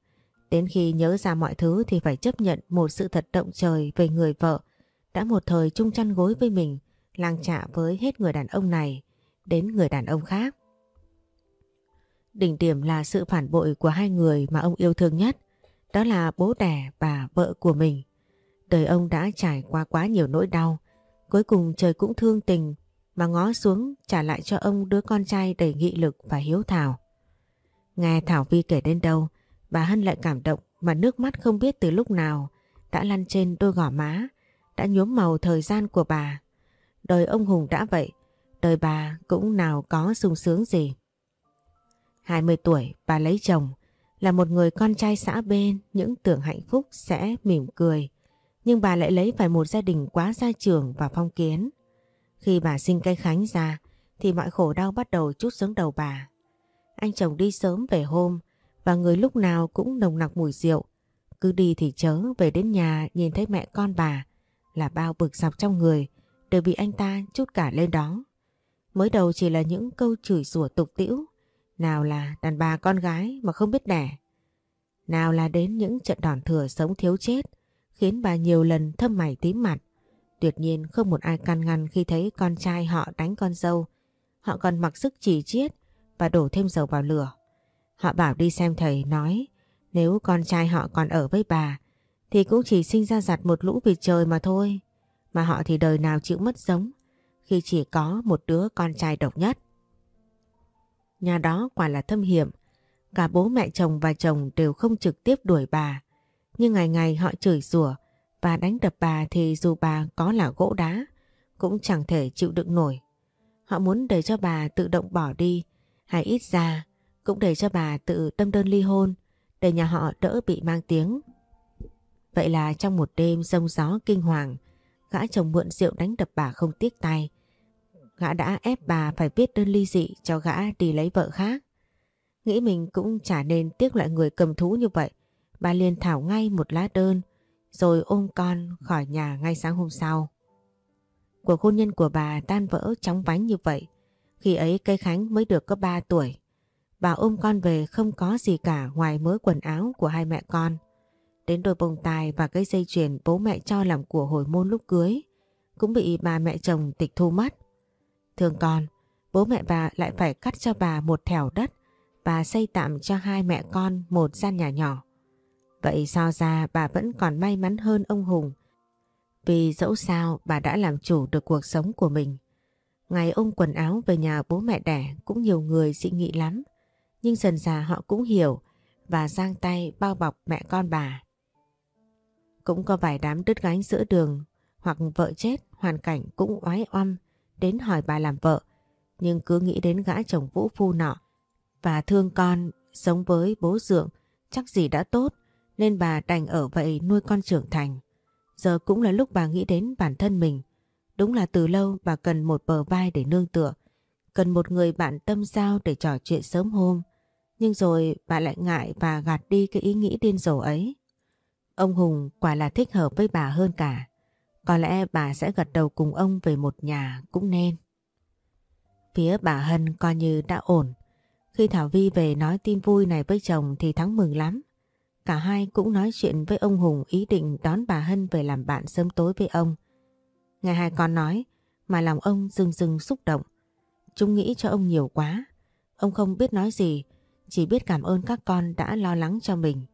Đến khi nhớ ra mọi thứ thì phải chấp nhận một sự thật động trời về người vợ đã một thời chung chăn gối với mình, lang trạ với hết người đàn ông này đến người đàn ông khác. Đỉnh điểm là sự phản bội của hai người mà ông yêu thương nhất, đó là bố đẻ và vợ của mình. Đời ông đã trải qua quá nhiều nỗi đau, cuối cùng trời cũng thương tình mà ngó xuống trả lại cho ông đứa con trai đầy nghị lực và hiếu thảo. Nghe Thảo Vi kể đến đâu, bà Hân lại cảm động mà nước mắt không biết từ lúc nào đã lăn trên đôi gò má, đã nhuốm màu thời gian của bà. Đời ông Hùng đã vậy, đời bà cũng nào có sung sướng gì. 20 tuổi bà lấy chồng, là một người con trai xã bên những tưởng hạnh phúc sẽ mỉm cười. Nhưng bà lại lấy phải một gia đình quá gia trưởng và phong kiến. Khi bà sinh cây Khánh ra thì mọi khổ đau bắt đầu chút xuống đầu bà. Anh chồng đi sớm về hôm và người lúc nào cũng nồng nặc mùi rượu. Cứ đi thì chớ về đến nhà nhìn thấy mẹ con bà là bao bực dọc trong người đều bị anh ta chút cả lên đó. Mới đầu chỉ là những câu chửi rủa tục tĩu, nào là đàn bà con gái mà không biết đẻ, nào là đến những trận đòn thừa sống thiếu chết, khiến bà nhiều lần thâm mày tím mặt. Tuyệt nhiên không một ai can ngăn khi thấy con trai họ đánh con dâu. Họ còn mặc sức chỉ chiết và đổ thêm dầu vào lửa. Họ bảo đi xem thầy, nói, nếu con trai họ còn ở với bà, thì cũng chỉ sinh ra giặt một lũ vịt trời mà thôi. Mà họ thì đời nào chịu mất giống, khi chỉ có một đứa con trai độc nhất. Nhà đó quả là thâm hiểm. Cả bố mẹ chồng và chồng đều không trực tiếp đuổi bà. Nhưng ngày ngày họ chửi rủa và đánh đập bà thì dù bà có là gỗ đá, cũng chẳng thể chịu đựng nổi. Họ muốn để cho bà tự động bỏ đi hay ít ra cũng để cho bà tự tâm đơn ly hôn để nhà họ đỡ bị mang tiếng. Vậy là trong một đêm rông gió kinh hoàng, gã chồng mượn rượu đánh đập bà không tiếc tay. Gã đã ép bà phải viết đơn ly dị cho gã đi lấy vợ khác. Nghĩ mình cũng chả nên tiếc loại người cầm thú như vậy. Bà liền thảo ngay một lá đơn rồi ôm con khỏi nhà ngay sáng hôm sau. Cuộc hôn nhân của bà tan vỡ chóng vánh như vậy. Khi ấy cây Khánh mới được có 3 tuổi. Bà ôm con về không có gì cả ngoài mớ quần áo của hai mẹ con. Đến đôi bông tai và cái dây chuyền bố mẹ cho làm của hồi môn lúc cưới cũng bị bà mẹ chồng tịch thu mất. Thương con, bố mẹ bà lại phải cắt cho bà một thẻo đất và xây tạm cho hai mẹ con một gian nhà nhỏ. Vậy sao ra bà vẫn còn may mắn hơn ông Hùng vì dẫu sao bà đã làm chủ được cuộc sống của mình. Ngày ôm quần áo về nhà bố mẹ đẻ cũng nhiều người dị nghị lắm. Nhưng dần dà họ cũng hiểu và giang tay bao bọc mẹ con bà. Cũng có vài đám đứt gánh giữa đường, hoặc vợ chết, hoàn cảnh cũng oái oăm, đến hỏi bà làm vợ nhưng cứ nghĩ đến gã chồng vũ phu nọ và thương con sống với bố dượng, chắc gì đã tốt, nên bà đành ở vậy nuôi con trưởng thành. Giờ cũng là lúc bà nghĩ đến bản thân mình. Đúng là từ lâu bà cần một bờ vai để nương tựa, cần một người bạn tâm giao để trò chuyện sớm hôm. Nhưng rồi bà lại ngại và gạt đi cái ý nghĩ điên rồ ấy. Ông Hùng quả là thích hợp với bà hơn cả. Có lẽ bà sẽ gật đầu cùng ông về một nhà cũng nên. Phía bà Hân coi như đã ổn. Khi Thảo Vi về nói tin vui này với chồng thì Thắng mừng lắm. Cả hai cũng nói chuyện với ông Hùng ý định đón bà Hân về làm bạn sớm tối với ông. Nghe hai con nói mà lòng ông rưng rưng xúc động. Chúng nghĩ cho ông nhiều quá. Ông không biết nói gì, chỉ biết cảm ơn các con đã lo lắng cho mình.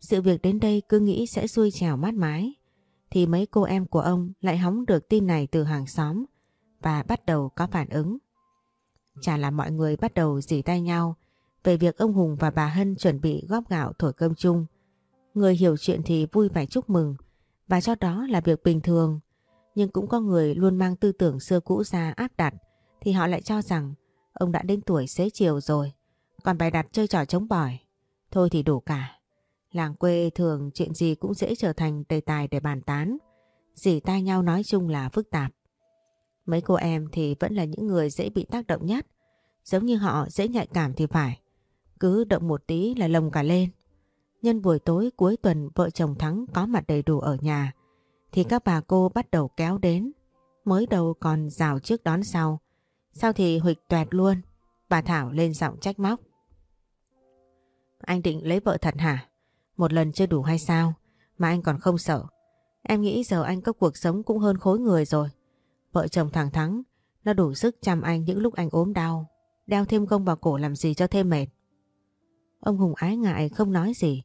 Sự việc đến đây cứ nghĩ sẽ xuôi trèo mát mái. thì mấy cô em của ông lại hóng được tin này từ hàng xóm và bắt đầu có phản ứng. Chả là mọi người bắt đầu dỉ tay nhau về việc ông Hùng và bà Hân chuẩn bị góp gạo thổi cơm chung. Người hiểu chuyện thì vui vẻ chúc mừng và cho đó là việc bình thường. Nhưng cũng có người luôn mang tư tưởng xưa cũ ra áp đặt, thì họ lại cho rằng ông đã đến tuổi xế chiều rồi. Còn bài đặt chơi trò chống bỏi. Thôi thì đủ cả. Làng quê thường chuyện gì cũng dễ trở thành đề tài để bàn tán. Dì tai nhau nói chung là phức tạp. Mấy cô em thì vẫn là những người dễ bị tác động nhất. Giống như họ dễ nhạy cảm thì phải. Cứ động một tí là lồng cả lên. Nhân buổi tối cuối tuần vợ chồng Thắng có mặt đầy đủ ở nhà thì các bà cô bắt đầu kéo đến. Mới đầu còn rào trước đón sau. Sau thì huịch toẹt luôn. Bà Thảo lên giọng trách móc. Anh định lấy vợ thật hả? Một lần chưa đủ hay sao? Mà anh còn không sợ. Em nghĩ giờ anh có cuộc sống cũng hơn khối người rồi. Vợ chồng thẳng Thắng, nó đủ sức chăm anh những lúc anh ốm đau. Đeo thêm công vào cổ làm gì cho thêm mệt. Ông Hùng ái ngại không nói gì.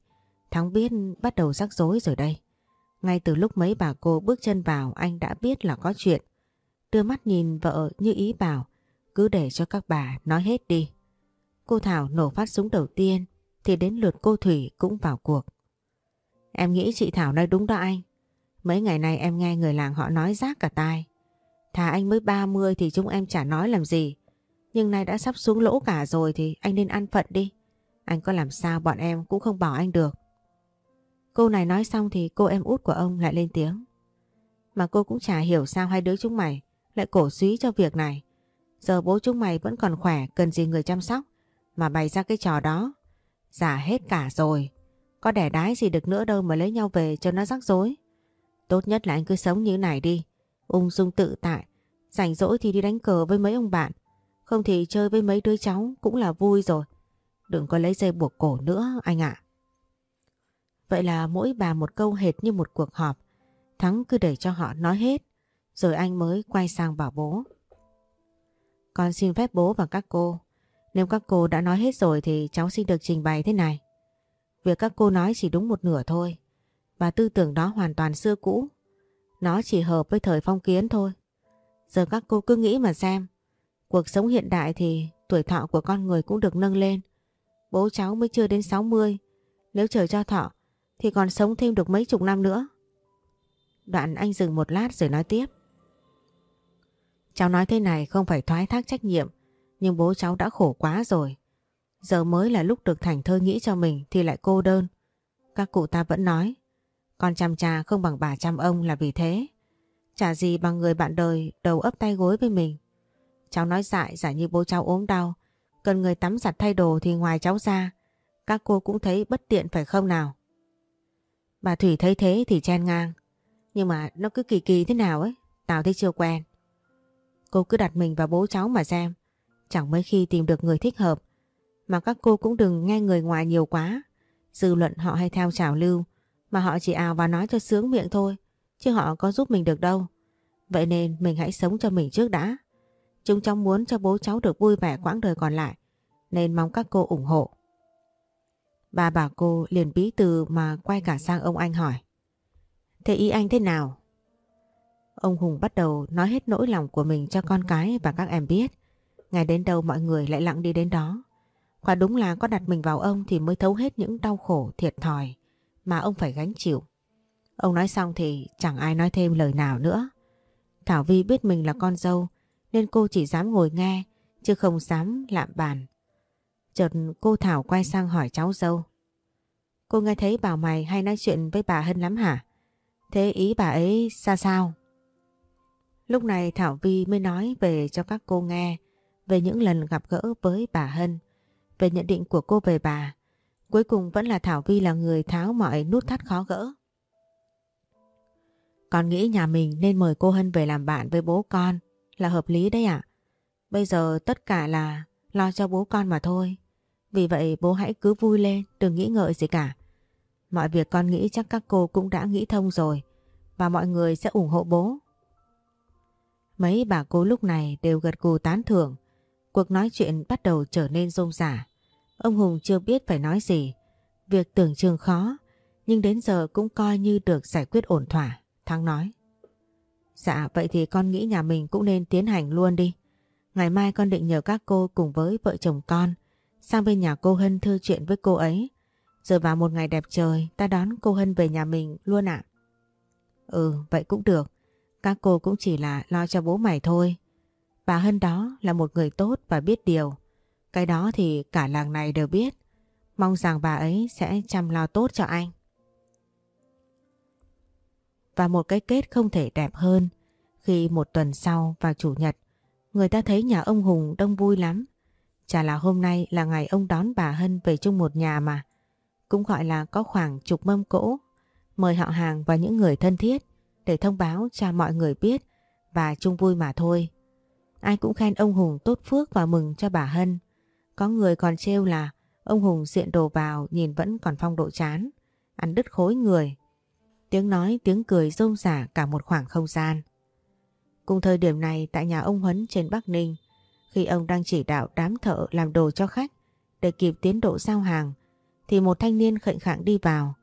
Thắng biết bắt đầu rắc rối rồi đây. Ngay từ lúc mấy bà cô bước chân vào, anh đã biết là có chuyện. Đưa mắt nhìn vợ như ý bảo, cứ để cho các bà nói hết đi. Cô Thảo nổ phát súng đầu tiên, thì đến lượt cô Thủy cũng vào cuộc. Em nghĩ chị Thảo nói đúng đó anh. Mấy ngày nay em nghe người làng họ nói rác cả tai. Thà anh mới 30 thì chúng em chả nói làm gì. Nhưng nay đã sắp xuống lỗ cả rồi thì anh nên ăn phận đi. Anh có làm sao bọn em cũng không bảo anh được. Cô này nói xong thì cô em út của ông lại lên tiếng. Mà cô cũng chả hiểu sao hai đứa chúng mày lại cổ suý cho việc này. Giờ bố chúng mày vẫn còn khỏe, cần gì người chăm sóc mà bày ra cái trò đó. Giả hết cả rồi. Có đẻ đái gì được nữa đâu mà lấy nhau về cho nó rắc rối. Tốt nhất là anh cứ sống như này đi. Ung dung tự tại. Rảnh rỗi thì đi đánh cờ với mấy ông bạn. Không thì chơi với mấy đứa cháu cũng là vui rồi. Đừng có lấy dây buộc cổ nữa, anh ạ. Vậy là mỗi bà một câu hệt như một cuộc họp. Thắng cứ để cho họ nói hết. Rồi anh mới quay sang bảo bố. Con xin phép bố và các cô. Nếu các cô đã nói hết rồi thì cháu xin được trình bày thế này. Việc các cô nói chỉ đúng một nửa thôi. Và tư tưởng đó hoàn toàn xưa cũ. Nó chỉ hợp với thời phong kiến thôi. Giờ các cô cứ nghĩ mà xem. Cuộc sống hiện đại thì tuổi thọ của con người cũng được nâng lên. Bố cháu mới chưa đến 60. Nếu trời cho thọ thì còn sống thêm được mấy chục năm nữa. Đoạn anh dừng một lát rồi nói tiếp. Cháu nói thế này không phải thoái thác trách nhiệm, nhưng bố cháu đã khổ quá rồi. Giờ mới là lúc được thành thơ nghĩ cho mình thì lại cô đơn. Các cụ ta vẫn nói, con chăm cha không bằng bà chăm ông là vì thế. Chả gì bằng người bạn đời đầu ấp tay gối với mình. Cháu nói dại giả như bố cháu ốm đau, cần người tắm giặt thay đồ thì ngoài cháu ra, các cô cũng thấy bất tiện phải không nào? Bà Thủy thấy thế thì chen ngang. Nhưng mà nó cứ kỳ kỳ thế nào ấy, tao thấy chưa quen. Cô cứ đặt mình vào bố cháu mà xem. Chẳng mấy khi tìm được người thích hợp. Mà các cô cũng đừng nghe người ngoài nhiều quá. Dư luận họ hay theo trào lưu. Mà họ chỉ ào và nói cho sướng miệng thôi. Chứ họ có giúp mình được đâu. Vậy nên mình hãy sống cho mình trước đã. Chúng cháu muốn cho bố cháu được vui vẻ quãng đời còn lại. Nên mong các cô ủng hộ. Ba bà cô liền bí từ mà quay cả sang ông anh hỏi. Thế ý anh thế nào? Ông Hùng bắt đầu nói hết nỗi lòng của mình cho con cái và các em biết. Ngày đến đâu mọi người lại lặng đi đến đó. Quả đúng là có đặt mình vào ông thì mới thấu hết những đau khổ, thiệt thòi mà ông phải gánh chịu. Ông nói xong thì chẳng ai nói thêm lời nào nữa. Thảo Vi biết mình là con dâu nên cô chỉ dám ngồi nghe, chứ không dám lạm bàn. Chợt cô Thảo quay sang hỏi cháu dâu. Cô nghe thấy bảo mày hay nói chuyện với bà Hân lắm hả? Thế ý bà ấy ra sao? Lúc này Thảo Vi mới nói về cho các cô nghe về những lần gặp gỡ với bà Hân, về nhận định của cô về bà. Cuối cùng vẫn là Thảo Vi là người tháo mọi nút thắt khó gỡ. Con nghĩ nhà mình nên mời cô Hân về làm bạn với bố con là hợp lý đấy ạ. Bây giờ tất cả là lo cho bố con mà thôi. Vì vậy bố hãy cứ vui lên, đừng nghĩ ngợi gì cả. Mọi việc con nghĩ chắc các cô cũng đã nghĩ thông rồi và mọi người sẽ ủng hộ bố. Mấy bà cô lúc này đều gật gù tán thưởng. Cuộc nói chuyện bắt đầu trở nên rôm rả. Ông Hùng chưa biết phải nói gì. Việc tưởng chừng khó, nhưng đến giờ cũng coi như được giải quyết ổn thỏa. Thắng nói. Dạ vậy thì con nghĩ nhà mình cũng nên tiến hành luôn đi. Ngày mai con định nhờ các cô cùng với vợ chồng con sang bên nhà cô Hân thư chuyện với cô ấy. Rồi vào một ngày đẹp trời, ta đón cô Hân về nhà mình luôn ạ. Ừ vậy cũng được. Các cô cũng chỉ là lo cho bố mày thôi. Bà Hân đó là một người tốt và biết điều. Cái đó thì cả làng này đều biết. Mong rằng bà ấy sẽ chăm lo tốt cho anh. Và một cái kết không thể đẹp hơn, khi một tuần sau vào chủ nhật, người ta thấy nhà ông Hùng đông vui lắm. Chả là hôm nay là ngày ông đón bà Hân về chung một nhà mà. Cũng gọi là có khoảng chục mâm cỗ mời họ hàng và những người thân thiết để thông báo cho mọi người biết và chung vui mà thôi. Ai cũng khen ông Hùng tốt phước và mừng cho bà Hân. Có người còn trêu là ông Hùng diện đồ vào nhìn vẫn còn phong độ chán, ăn đứt khối người. Tiếng nói tiếng cười rôm rả cả một khoảng không gian. Cùng thời điểm này tại nhà ông Huấn trên Bắc Ninh, khi ông đang chỉ đạo đám thợ làm đồ cho khách để kịp tiến độ giao hàng, thì một thanh niên khệnh khạng đi vào.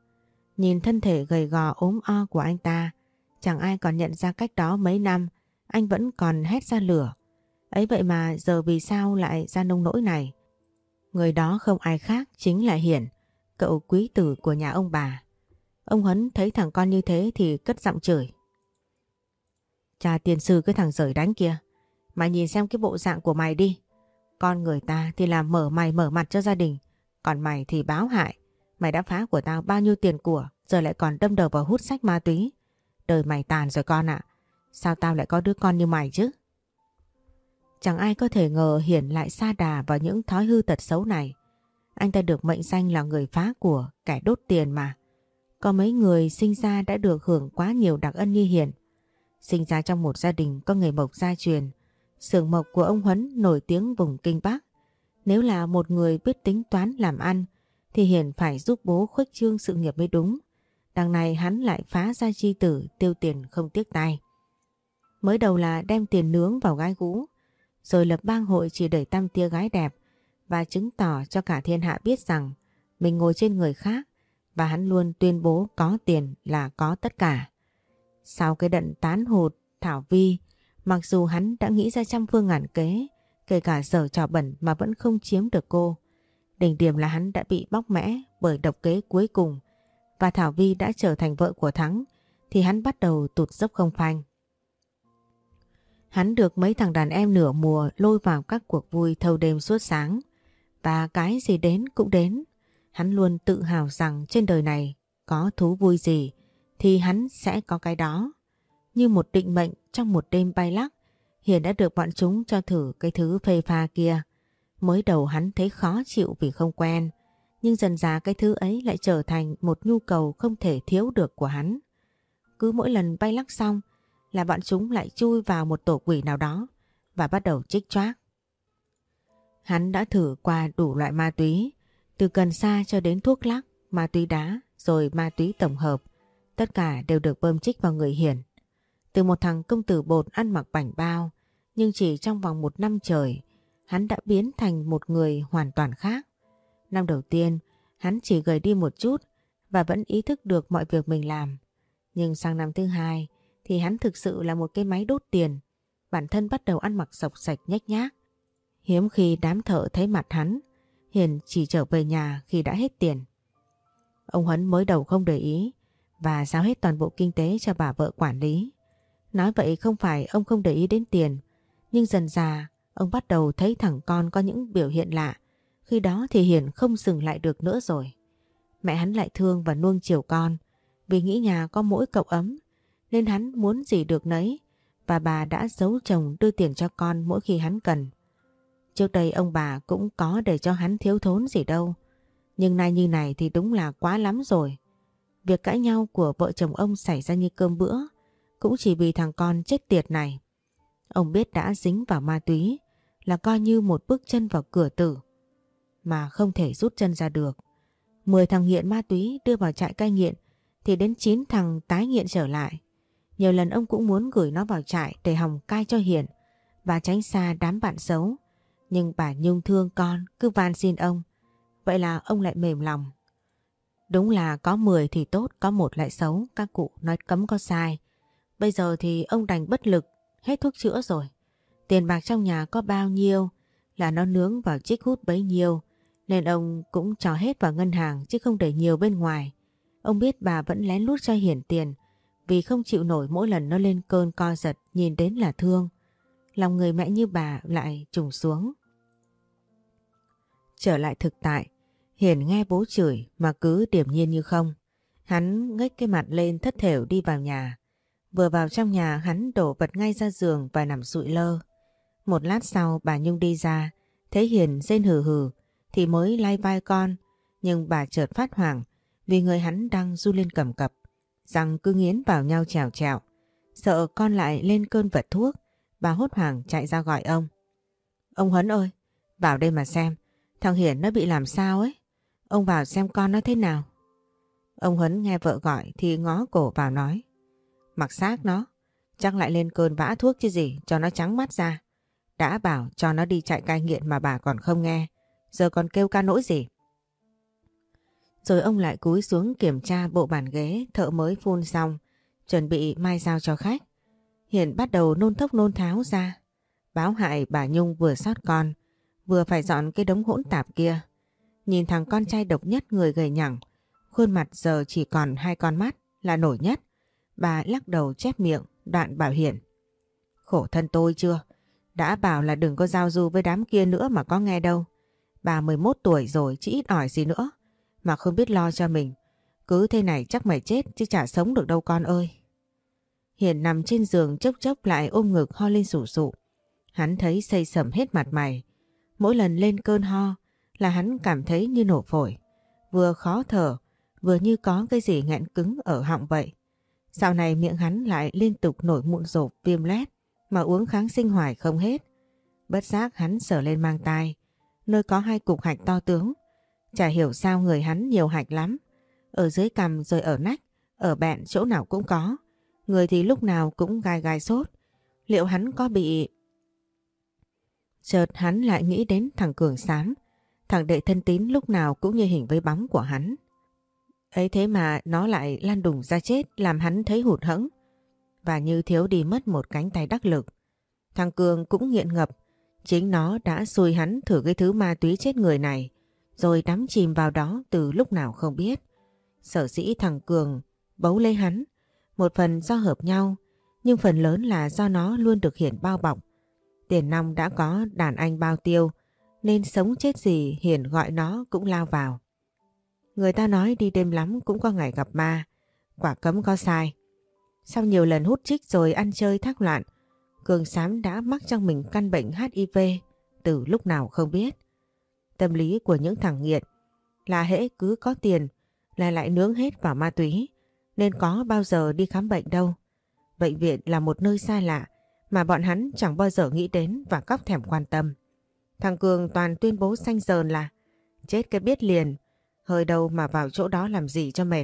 Nhìn thân thể gầy gò ốm o của anh ta, chẳng ai còn nhận ra cách đó mấy năm anh vẫn còn hét ra lửa. Ấy vậy mà giờ vì sao lại ra nông nỗi này? Người đó không ai khác chính là Hiển, cậu quý tử của nhà ông bà. Ông Huấn thấy thằng con như thế thì cất giọng chửi. Cha tiền sư cái thằng rời đánh kia mà nhìn xem cái bộ dạng của mày đi. Con người ta thì làm mở mày mở mặt cho gia đình. Còn mày thì báo hại. Mày đã phá của tao bao nhiêu tiền của giờ lại còn đâm đầu vào hút sách ma túy. Đời mày tàn rồi con ạ. Sao tao lại có đứa con như mày chứ? Chẳng ai có thể ngờ Hiển lại xa đà vào những thói hư tật xấu này. Anh ta được mệnh danh là người phá của, kẻ đốt tiền mà. Có mấy người sinh ra đã được hưởng quá nhiều đặc ân như Hiển. Sinh ra trong một gia đình có nghề mộc gia truyền, sưởng mộc của ông Huấn nổi tiếng vùng Kinh Bắc. Nếu là một người biết tính toán làm ăn, thì Hiển phải giúp bố khuếch trương sự nghiệp mới đúng. Đằng này hắn lại phá ra chi tử tiêu tiền không tiếc tay. Mới đầu là đem tiền nướng vào gái gũ, rồi lập bang hội chỉ đẩy tăm tia gái đẹp và chứng tỏ cho cả thiên hạ biết rằng mình ngồi trên người khác và hắn luôn tuyên bố có tiền là có tất cả. Sau cái đận tán hụt Thảo Vi, mặc dù hắn đã nghĩ ra trăm phương ngàn kế, kể cả giờ trò bẩn mà vẫn không chiếm được cô. Đỉnh điểm là hắn đã bị bóc mẽ bởi độc kế cuối cùng và Thảo Vi đã trở thành vợ của Thắng thì hắn bắt đầu tụt dốc không phanh. Hắn được mấy thằng đàn em nửa mùa lôi vào các cuộc vui thâu đêm suốt sáng và cái gì đến cũng đến. Hắn luôn tự hào rằng trên đời này có thú vui gì thì hắn sẽ có cái đó. Như một định mệnh trong một đêm bay lắc, Hiền đã được bọn chúng cho thử cái thứ phê pha kia. Mới đầu hắn thấy khó chịu vì không quen, nhưng dần dà cái thứ ấy lại trở thành một nhu cầu không thể thiếu được của hắn. Cứ mỗi lần bay lắc xong là bọn chúng lại chui vào một tổ quỷ nào đó và bắt đầu chích choác. Hắn đã thử qua đủ loại ma túy, từ cần sa cho đến thuốc lắc, ma túy đá, rồi ma túy tổng hợp. Tất cả đều được bơm chích vào người Hiển. Từ một thằng công tử bột ăn mặc bảnh bao, nhưng chỉ trong vòng một năm trời, hắn đã biến thành một người hoàn toàn khác. Năm đầu tiên, hắn chỉ gầy đi một chút và vẫn ý thức được mọi việc mình làm. Nhưng sang năm thứ hai thì hắn thực sự là một cái máy đốt tiền. Bản thân bắt đầu ăn mặc sọc sạch nhách nhác. Hiếm khi đám thợ thấy mặt hắn, Hiền chỉ trở về nhà khi đã hết tiền. Ông Huấn mới đầu không để ý và giao hết toàn bộ kinh tế cho bà vợ quản lý. Nói vậy không phải ông không để ý đến tiền, nhưng dần già ông bắt đầu thấy thằng con có những biểu hiện lạ khi đó thì Hiền không dừng lại được nữa rồi. Mẹ hắn lại thương và nuông chiều con vì nghĩ nhà có mỗi cậu ấm nên hắn muốn gì được nấy và bà đã giấu chồng đưa tiền cho con mỗi khi hắn cần. Trước đây ông bà cũng có để cho hắn thiếu thốn gì đâu. Nhưng nay như này thì đúng là quá lắm rồi. Việc cãi nhau của vợ chồng ông xảy ra như cơm bữa cũng chỉ vì thằng con chết tiệt này. Ông biết đã dính vào ma túy là coi như một bước chân vào cửa tử mà không thể rút chân ra được. 10 thằng nghiện ma túy đưa vào trại cai nghiện thì đến 9 thằng tái nghiện trở lại. Nhiều lần ông cũng muốn gửi nó vào trại để hòng cai cho Hiền và tránh xa đám bạn xấu. Nhưng bà Nhung thương con cứ van xin ông. Vậy là ông lại mềm lòng. Đúng là có 10 thì tốt, có một lại xấu, các cụ nói cấm có sai. Bây giờ thì ông đành bất lực, hết thuốc chữa rồi. Tiền bạc trong nhà có bao nhiêu là nó nướng vào chiếc hút bấy nhiêu. Nên ông cũng cho hết vào ngân hàng chứ không để nhiều bên ngoài. Ông biết bà vẫn lén lút cho Hiển tiền vì không chịu nổi mỗi lần nó lên cơn co giật nhìn đến là thương. Lòng người mẹ như bà lại trùng xuống. Trở lại thực tại, Hiền nghe bố chửi mà cứ điểm nhiên như không. Hắn ngách cái mặt lên thất thểu đi vào nhà. Vừa vào trong nhà hắn đổ vật ngay ra giường và nằm sụi lơ. Một lát sau bà Nhung đi ra, thấy Hiền rên hừ hừ thì mới lay vai con. Nhưng bà chợt phát hoảng vì người hắn đang du lên cầm cập. rằng cứ nghiến vào nhau trèo trèo. Sợ con lại lên cơn vật thuốc, bà hốt hoảng chạy ra gọi ông. Ông Huấn ơi, vào đây mà xem, thằng Hiển nó bị làm sao ấy. Ông vào xem con nó thế nào. Ông Huấn nghe vợ gọi thì ngó cổ vào nói. Mặc xác nó, chắc lại lên cơn vã thuốc chứ gì cho nó trắng mắt ra. Đã bảo cho nó đi chạy cai nghiện mà bà còn không nghe. Giờ còn kêu ca nỗi gì? Rồi ông lại cúi xuống kiểm tra bộ bàn ghế thợ mới phun xong, chuẩn bị mai giao cho khách. Hiền bắt đầu nôn thốc nôn tháo ra. Báo hại bà Nhung vừa sót con, vừa phải dọn cái đống hỗn tạp kia. Nhìn thằng con trai độc nhất người gầy nhẳng, khuôn mặt giờ chỉ còn hai con mắt là nổi nhất. Bà lắc đầu chép miệng, đoạn bảo Hiền. Khổ thân tôi chưa? Đã bảo là đừng có giao du với đám kia nữa mà có nghe đâu. Bà 11 tuổi rồi chỉ ít ỏi gì nữa. Mà không biết lo cho mình. Cứ thế này chắc mày chết chứ chả sống được đâu con ơi. Hiền nằm trên giường chốc chốc lại ôm ngực ho lên sủ sụ. Hắn thấy xây sầm hết mặt mày. Mỗi lần lên cơn ho là hắn cảm thấy như nổ phổi. Vừa khó thở, vừa như có cái gì nghẹn cứng ở họng vậy. Dạo này miệng hắn lại liên tục nổi mụn rộp viêm lét mà uống kháng sinh hoài không hết. Bất giác hắn sờ lên mang tai, nơi có hai cục hạch to tướng. Chả hiểu sao người hắn nhiều hạch lắm. Ở dưới cằm rồi ở nách, ở bẹn chỗ nào cũng có. Người thì lúc nào cũng gai gai sốt. Liệu hắn có bị... Chợt hắn lại nghĩ đến thằng Cường Sám. Thằng đệ thân tín lúc nào cũng như hình với bóng của hắn. Ấy thế mà nó lại lan đùng ra chết làm hắn thấy hụt hẫng và như thiếu đi mất một cánh tay đắc lực. Thằng Cường cũng nghiện ngập, chính nó đã xui hắn thử cái thứ ma túy chết người này, rồi đắm chìm vào đó từ lúc nào không biết. Sở dĩ thằng Cường bấu lấy hắn, một phần do hợp nhau, nhưng phần lớn là do nó luôn được Hiển bao bọc. Tiền nong đã có đàn anh bao tiêu, nên sống chết gì Hiển gọi nó cũng lao vào. Người ta nói đi đêm lắm cũng có ngày gặp ma, quả cấm có sai. Sau nhiều lần hút trích rồi ăn chơi thác loạn, Cường Sám đã mắc trong mình căn bệnh HIV từ lúc nào không biết. Tâm lý của những thằng nghiện là hễ cứ có tiền là lại nướng hết vào ma túy nên có bao giờ đi khám bệnh đâu. Bệnh viện là một nơi xa lạ mà bọn hắn chẳng bao giờ nghĩ đến và cóc thèm quan tâm. Thằng Cường toàn tuyên bố xanh dờn là chết cái biết liền, hơi đâu mà vào chỗ đó làm gì cho mệt.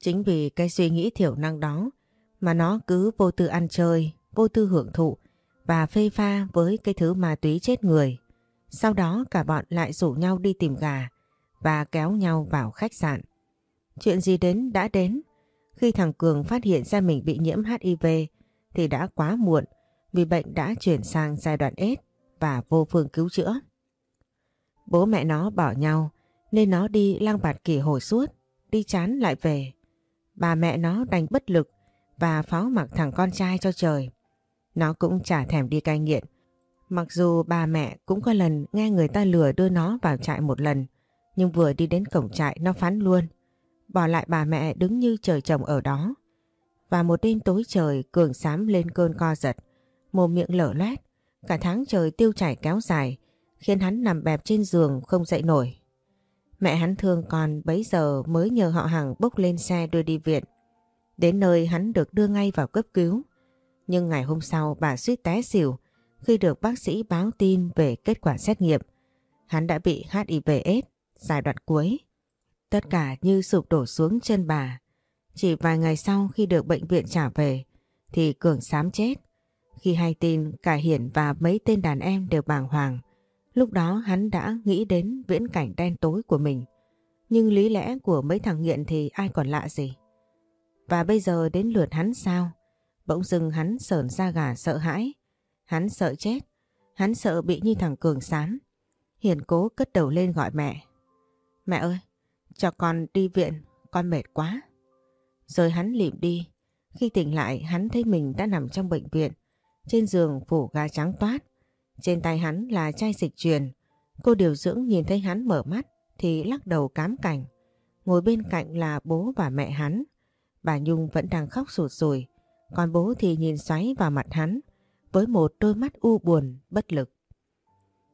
Chính vì cái suy nghĩ thiểu năng đó mà nó cứ vô tư ăn chơi, vô tư hưởng thụ và phê pha với cái thứ ma túy chết người. Sau đó cả bọn lại rủ nhau đi tìm gà và kéo nhau vào khách sạn. Chuyện gì đến đã đến. Khi thằng Cường phát hiện ra mình bị nhiễm HIV thì đã quá muộn vì bệnh đã chuyển sang giai đoạn S và vô phương cứu chữa. Bố mẹ nó bỏ nhau nên nó đi lang bạt kỳ hồi suốt, đi chán lại về. Bà mẹ nó đành bất lực và pháo mặc thằng con trai cho trời. Nó cũng chả thèm đi cai nghiện. Mặc dù bà mẹ cũng có lần nghe người ta lừa đưa nó vào trại một lần, nhưng vừa đi đến cổng trại nó phán luôn. Bỏ lại bà mẹ đứng như trời trồng ở đó. Và một đêm tối trời cường sám lên cơn co giật, mồm miệng lở loét, cả tháng trời tiêu chảy kéo dài, khiến hắn nằm bẹp trên giường không dậy nổi. Mẹ hắn thương con bấy giờ mới nhờ họ hàng bốc lên xe đưa đi viện. Đến nơi hắn được đưa ngay vào cấp cứu. Nhưng ngày hôm sau bà suýt té xỉu khi được bác sĩ báo tin về kết quả xét nghiệm. Hắn đã bị hivs giai đoạn cuối. Tất cả như sụp đổ xuống chân bà. Chỉ vài ngày sau khi được bệnh viện trả về, thì Cường sám chết. Khi hay tin cả Hiển và mấy tên đàn em đều bàng hoàng. Lúc đó hắn đã nghĩ đến viễn cảnh đen tối của mình. Nhưng lý lẽ của mấy thằng nghiện thì ai còn lạ gì. Và bây giờ đến lượt hắn sao? Bỗng dưng hắn sờn da gà sợ hãi. Hắn sợ chết. Hắn sợ bị như thằng Cường sán Hiền cố cất đầu lên gọi mẹ. Mẹ ơi, cho con đi viện, con mệt quá. Rồi hắn lịm đi. Khi tỉnh lại hắn thấy mình đã nằm trong bệnh viện. Trên giường phủ ga trắng toát. Trên tay hắn là chai dịch truyền. Cô điều dưỡng nhìn thấy hắn mở mắt thì lắc đầu cám cảnh. Ngồi bên cạnh là bố và mẹ hắn. Bà Nhung vẫn đang khóc sụt sùi. Còn bố thì nhìn xoáy vào mặt hắn với một đôi mắt u buồn, bất lực.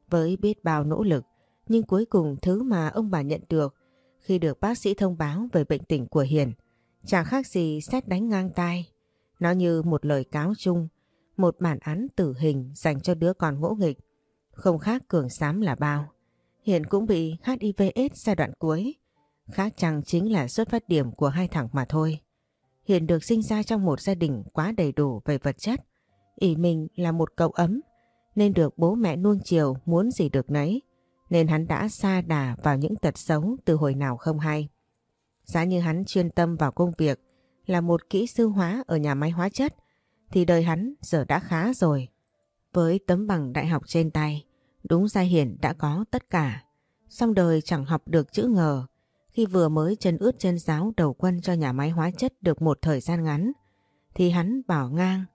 Với biết bao nỗ lực, nhưng cuối cùng thứ mà ông bà nhận được khi được bác sĩ thông báo về bệnh tình của Hiền chẳng khác gì xét đánh ngang tai. Nó như một lời cáo chung, một bản án tử hình dành cho đứa con ngỗ nghịch. Không khác cường sám là bao. Hiện cũng bị HIVS giai đoạn cuối. Khác chẳng chính là xuất phát điểm của hai thằng mà thôi. Hiền được sinh ra trong một gia đình quá đầy đủ về vật chất. ỷ mình là một cậu ấm, nên được bố mẹ nuông chiều muốn gì được nấy. Nên hắn đã xa đà vào những tật xấu từ hồi nào không hay. Giá như hắn chuyên tâm vào công việc là một kỹ sư hóa ở nhà máy hóa chất thì đời hắn giờ đã khá rồi. Với tấm bằng đại học trên tay, đúng ra hiển đã có tất cả. Xong đời chẳng học được chữ ngờ khi vừa mới chân ướt chân giáo đầu quân cho nhà máy hóa chất được một thời gian ngắn thì hắn bỏ ngang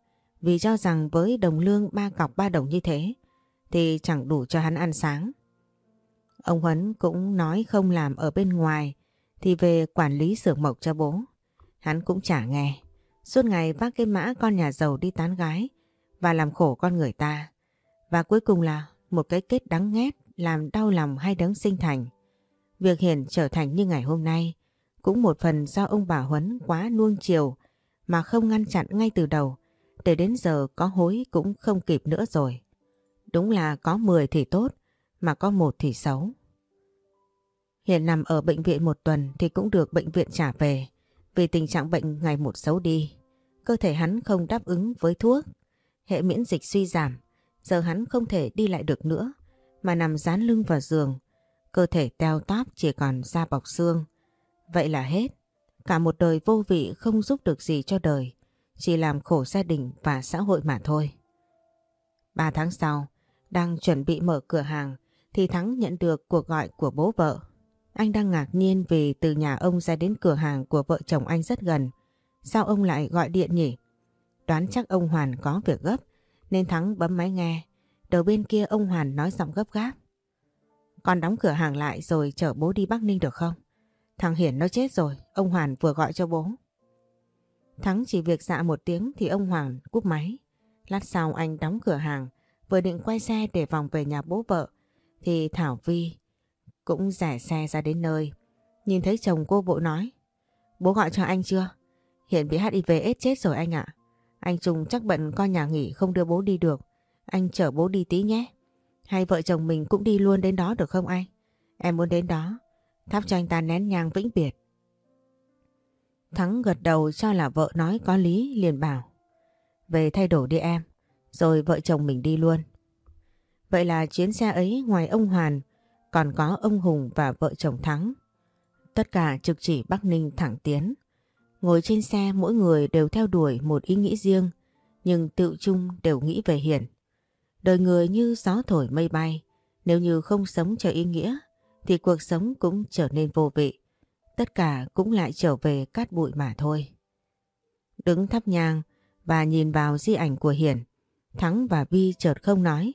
vì cho rằng với đồng lương ba cọc ba đồng như thế thì chẳng đủ cho hắn ăn sáng. Ông Huấn cũng nói không làm ở bên ngoài thì về quản lý xưởng mộc cho bố. Hắn cũng chả nghe. Suốt ngày vác cái mã con nhà giàu đi tán gái và làm khổ con người ta. Và cuối cùng là một cái kết đắng nghét, làm đau lòng hai đấng sinh thành. Việc Hiền trở thành như ngày hôm nay cũng một phần do ông bà Huấn quá nuông chiều mà không ngăn chặn ngay từ đầu, để đến giờ có hối cũng không kịp nữa rồi. Đúng là có 10 thì tốt mà có một thì xấu. Hiền nằm ở bệnh viện một tuần thì cũng được bệnh viện trả về vì tình trạng bệnh ngày một xấu đi. Cơ thể hắn không đáp ứng với thuốc, hệ miễn dịch suy giảm, giờ hắn không thể đi lại được nữa mà nằm dán lưng vào giường Cơ thể teo tóp chỉ còn da bọc xương. Vậy là hết. Cả một đời vô vị không giúp được gì cho đời. Chỉ làm khổ gia đình và xã hội mà thôi. Ba tháng sau, đang chuẩn bị mở cửa hàng thì Thắng nhận được cuộc gọi của bố vợ. Anh đang ngạc nhiên vì từ nhà ông ra đến cửa hàng của vợ chồng anh rất gần. Sao ông lại gọi điện nhỉ? Đoán chắc ông Hoàn có việc gấp nên Thắng bấm máy nghe. Đầu bên kia ông Hoàn nói giọng gấp gáp. Con đóng cửa hàng lại rồi chở bố đi Bắc Ninh được không? Thằng Hiển nó chết rồi, ông Hoàn vừa gọi cho bố. Thắng chỉ việc dạ một tiếng thì ông Hoàng cúp máy. Lát sau anh đóng cửa hàng, vừa định quay xe để vòng về nhà bố vợ, thì Thảo Vi cũng rẻ xe ra đến nơi. Nhìn thấy chồng cô vội nói, bố gọi cho anh chưa? Hiện bị HIV AIDS chết rồi anh ạ. Anh Trung chắc bận coi nhà nghỉ không đưa bố đi được. Anh chở bố đi tí nhé. Hay vợ chồng mình cũng đi luôn đến đó được không anh? Em muốn đến đó, thắp cho anh ta nén nhang vĩnh biệt. Thắng gật đầu cho là vợ nói có lý liền bảo. Về thay đổi đi em, rồi vợ chồng mình đi luôn. Vậy là chuyến xe ấy ngoài ông Hoàn còn có ông Hùng và vợ chồng Thắng. Tất cả trực chỉ Bắc Ninh thẳng tiến. Ngồi trên xe mỗi người đều theo đuổi một ý nghĩ riêng nhưng tự chung đều nghĩ về Hiền. Đời người như gió thổi mây bay, nếu như không sống cho ý nghĩa thì cuộc sống cũng trở nên vô vị. Tất cả cũng lại trở về cát bụi mà thôi. Đứng thắp nhang và nhìn vào di ảnh của Hiền, Thắng và Vi chợt không nói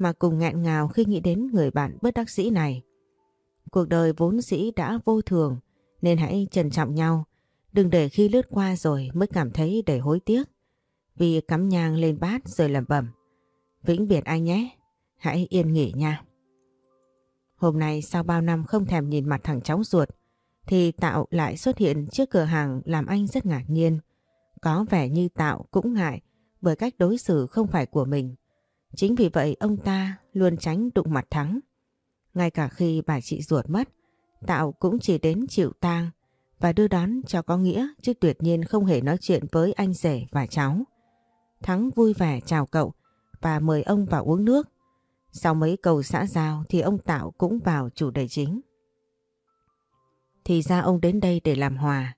mà cùng nghẹn ngào khi nghĩ đến người bạn bất đắc dĩ này. Cuộc đời vốn dĩ đã vô thường nên hãy trân trọng nhau. Đừng để khi lướt qua rồi mới cảm thấy đầy hối tiếc. Vì cắm nhang lên bát rồi lẩm bẩm. Vĩnh biệt anh nhé, hãy yên nghỉ nha. Hôm nay sau bao năm không thèm nhìn mặt thằng cháu ruột thì Tạo lại xuất hiện trước cửa hàng làm anh rất ngạc nhiên. Có vẻ như Tạo cũng ngại bởi cách đối xử không phải của mình. Chính vì vậy ông ta luôn tránh đụng mặt Thắng. Ngay cả khi bà chị ruột mất, Tạo cũng chỉ đến chịu tang và đưa đón cho có nghĩa chứ tuyệt nhiên không hề nói chuyện với anh rể và cháu. Thắng vui vẻ chào cậu và mời ông vào uống nước. Sau mấy câu xã giao thì ông Tạo cũng vào chủ đề chính. Thì ra ông đến đây để làm hòa.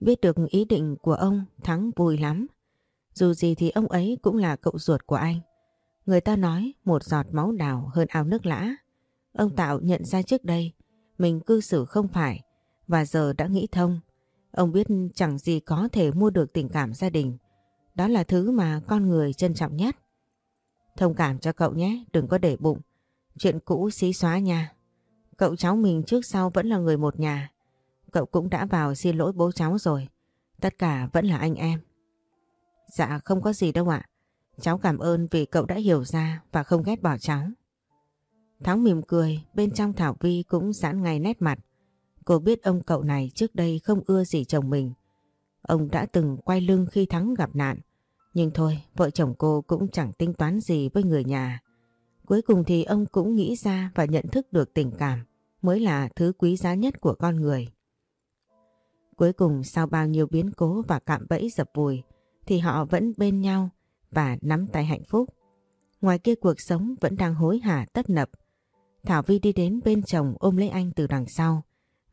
Biết được ý định của ông Thắng vui lắm. Dù gì thì ông ấy cũng là cậu ruột của anh. Người ta nói một giọt máu đào hơn ao nước lã. Ông Tạo nhận ra trước đây mình cư xử không phải và giờ đã nghĩ thông. Ông biết chẳng gì có thể mua được tình cảm gia đình. Đó là thứ mà con người trân trọng nhất. Thông cảm cho cậu nhé, đừng có để bụng. Chuyện cũ xí xóa nha. Cậu cháu mình trước sau vẫn là người một nhà. Cậu cũng đã vào xin lỗi bố cháu rồi. Tất cả vẫn là anh em. Dạ không có gì đâu ạ. Cháu cảm ơn vì cậu đã hiểu ra và không ghét bỏ cháu. Thắng mỉm cười, bên trong Thảo Vi cũng giãn ngay nét mặt. Cô biết ông cậu này trước đây không ưa gì chồng mình. Ông đã từng quay lưng khi Thắng gặp nạn. Nhưng thôi, vợ chồng cô cũng chẳng tính toán gì với người nhà. Cuối cùng thì ông cũng nghĩ ra và nhận thức được tình cảm mới là thứ quý giá nhất của con người. Cuối cùng sau bao nhiêu biến cố và cạm bẫy dập vùi thì họ vẫn bên nhau và nắm tay hạnh phúc. Ngoài kia cuộc sống vẫn đang hối hả tấp nập. Thảo Vi đi đến bên chồng ôm lấy anh từ đằng sau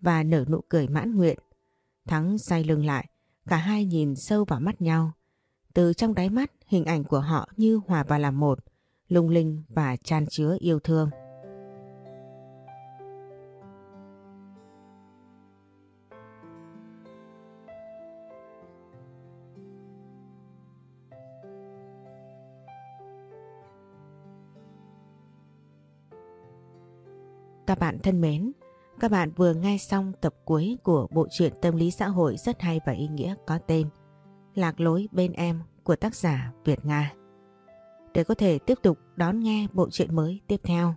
và nở nụ cười mãn nguyện. Thắng xoay lưng lại, cả hai nhìn sâu vào mắt nhau. Từ trong đáy mắt hình ảnh của họ như hòa vào làm một, lung linh và chan chứa yêu thương. Các bạn thân mến, các bạn vừa nghe xong tập cuối của bộ truyện tâm lý xã hội rất hay và ý nghĩa có tên Lạc lối bên em của tác giả Việt Nga. Để có thể tiếp tục đón nghe bộ truyện mới tiếp theo,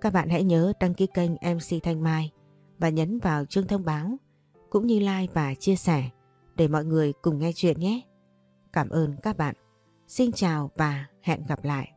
các bạn hãy nhớ đăng ký kênh MC Thanh Mai và nhấn vào chuông thông báo cũng như like và chia sẻ để mọi người cùng nghe chuyện nhé. Cảm ơn các bạn. Xin chào và hẹn gặp lại.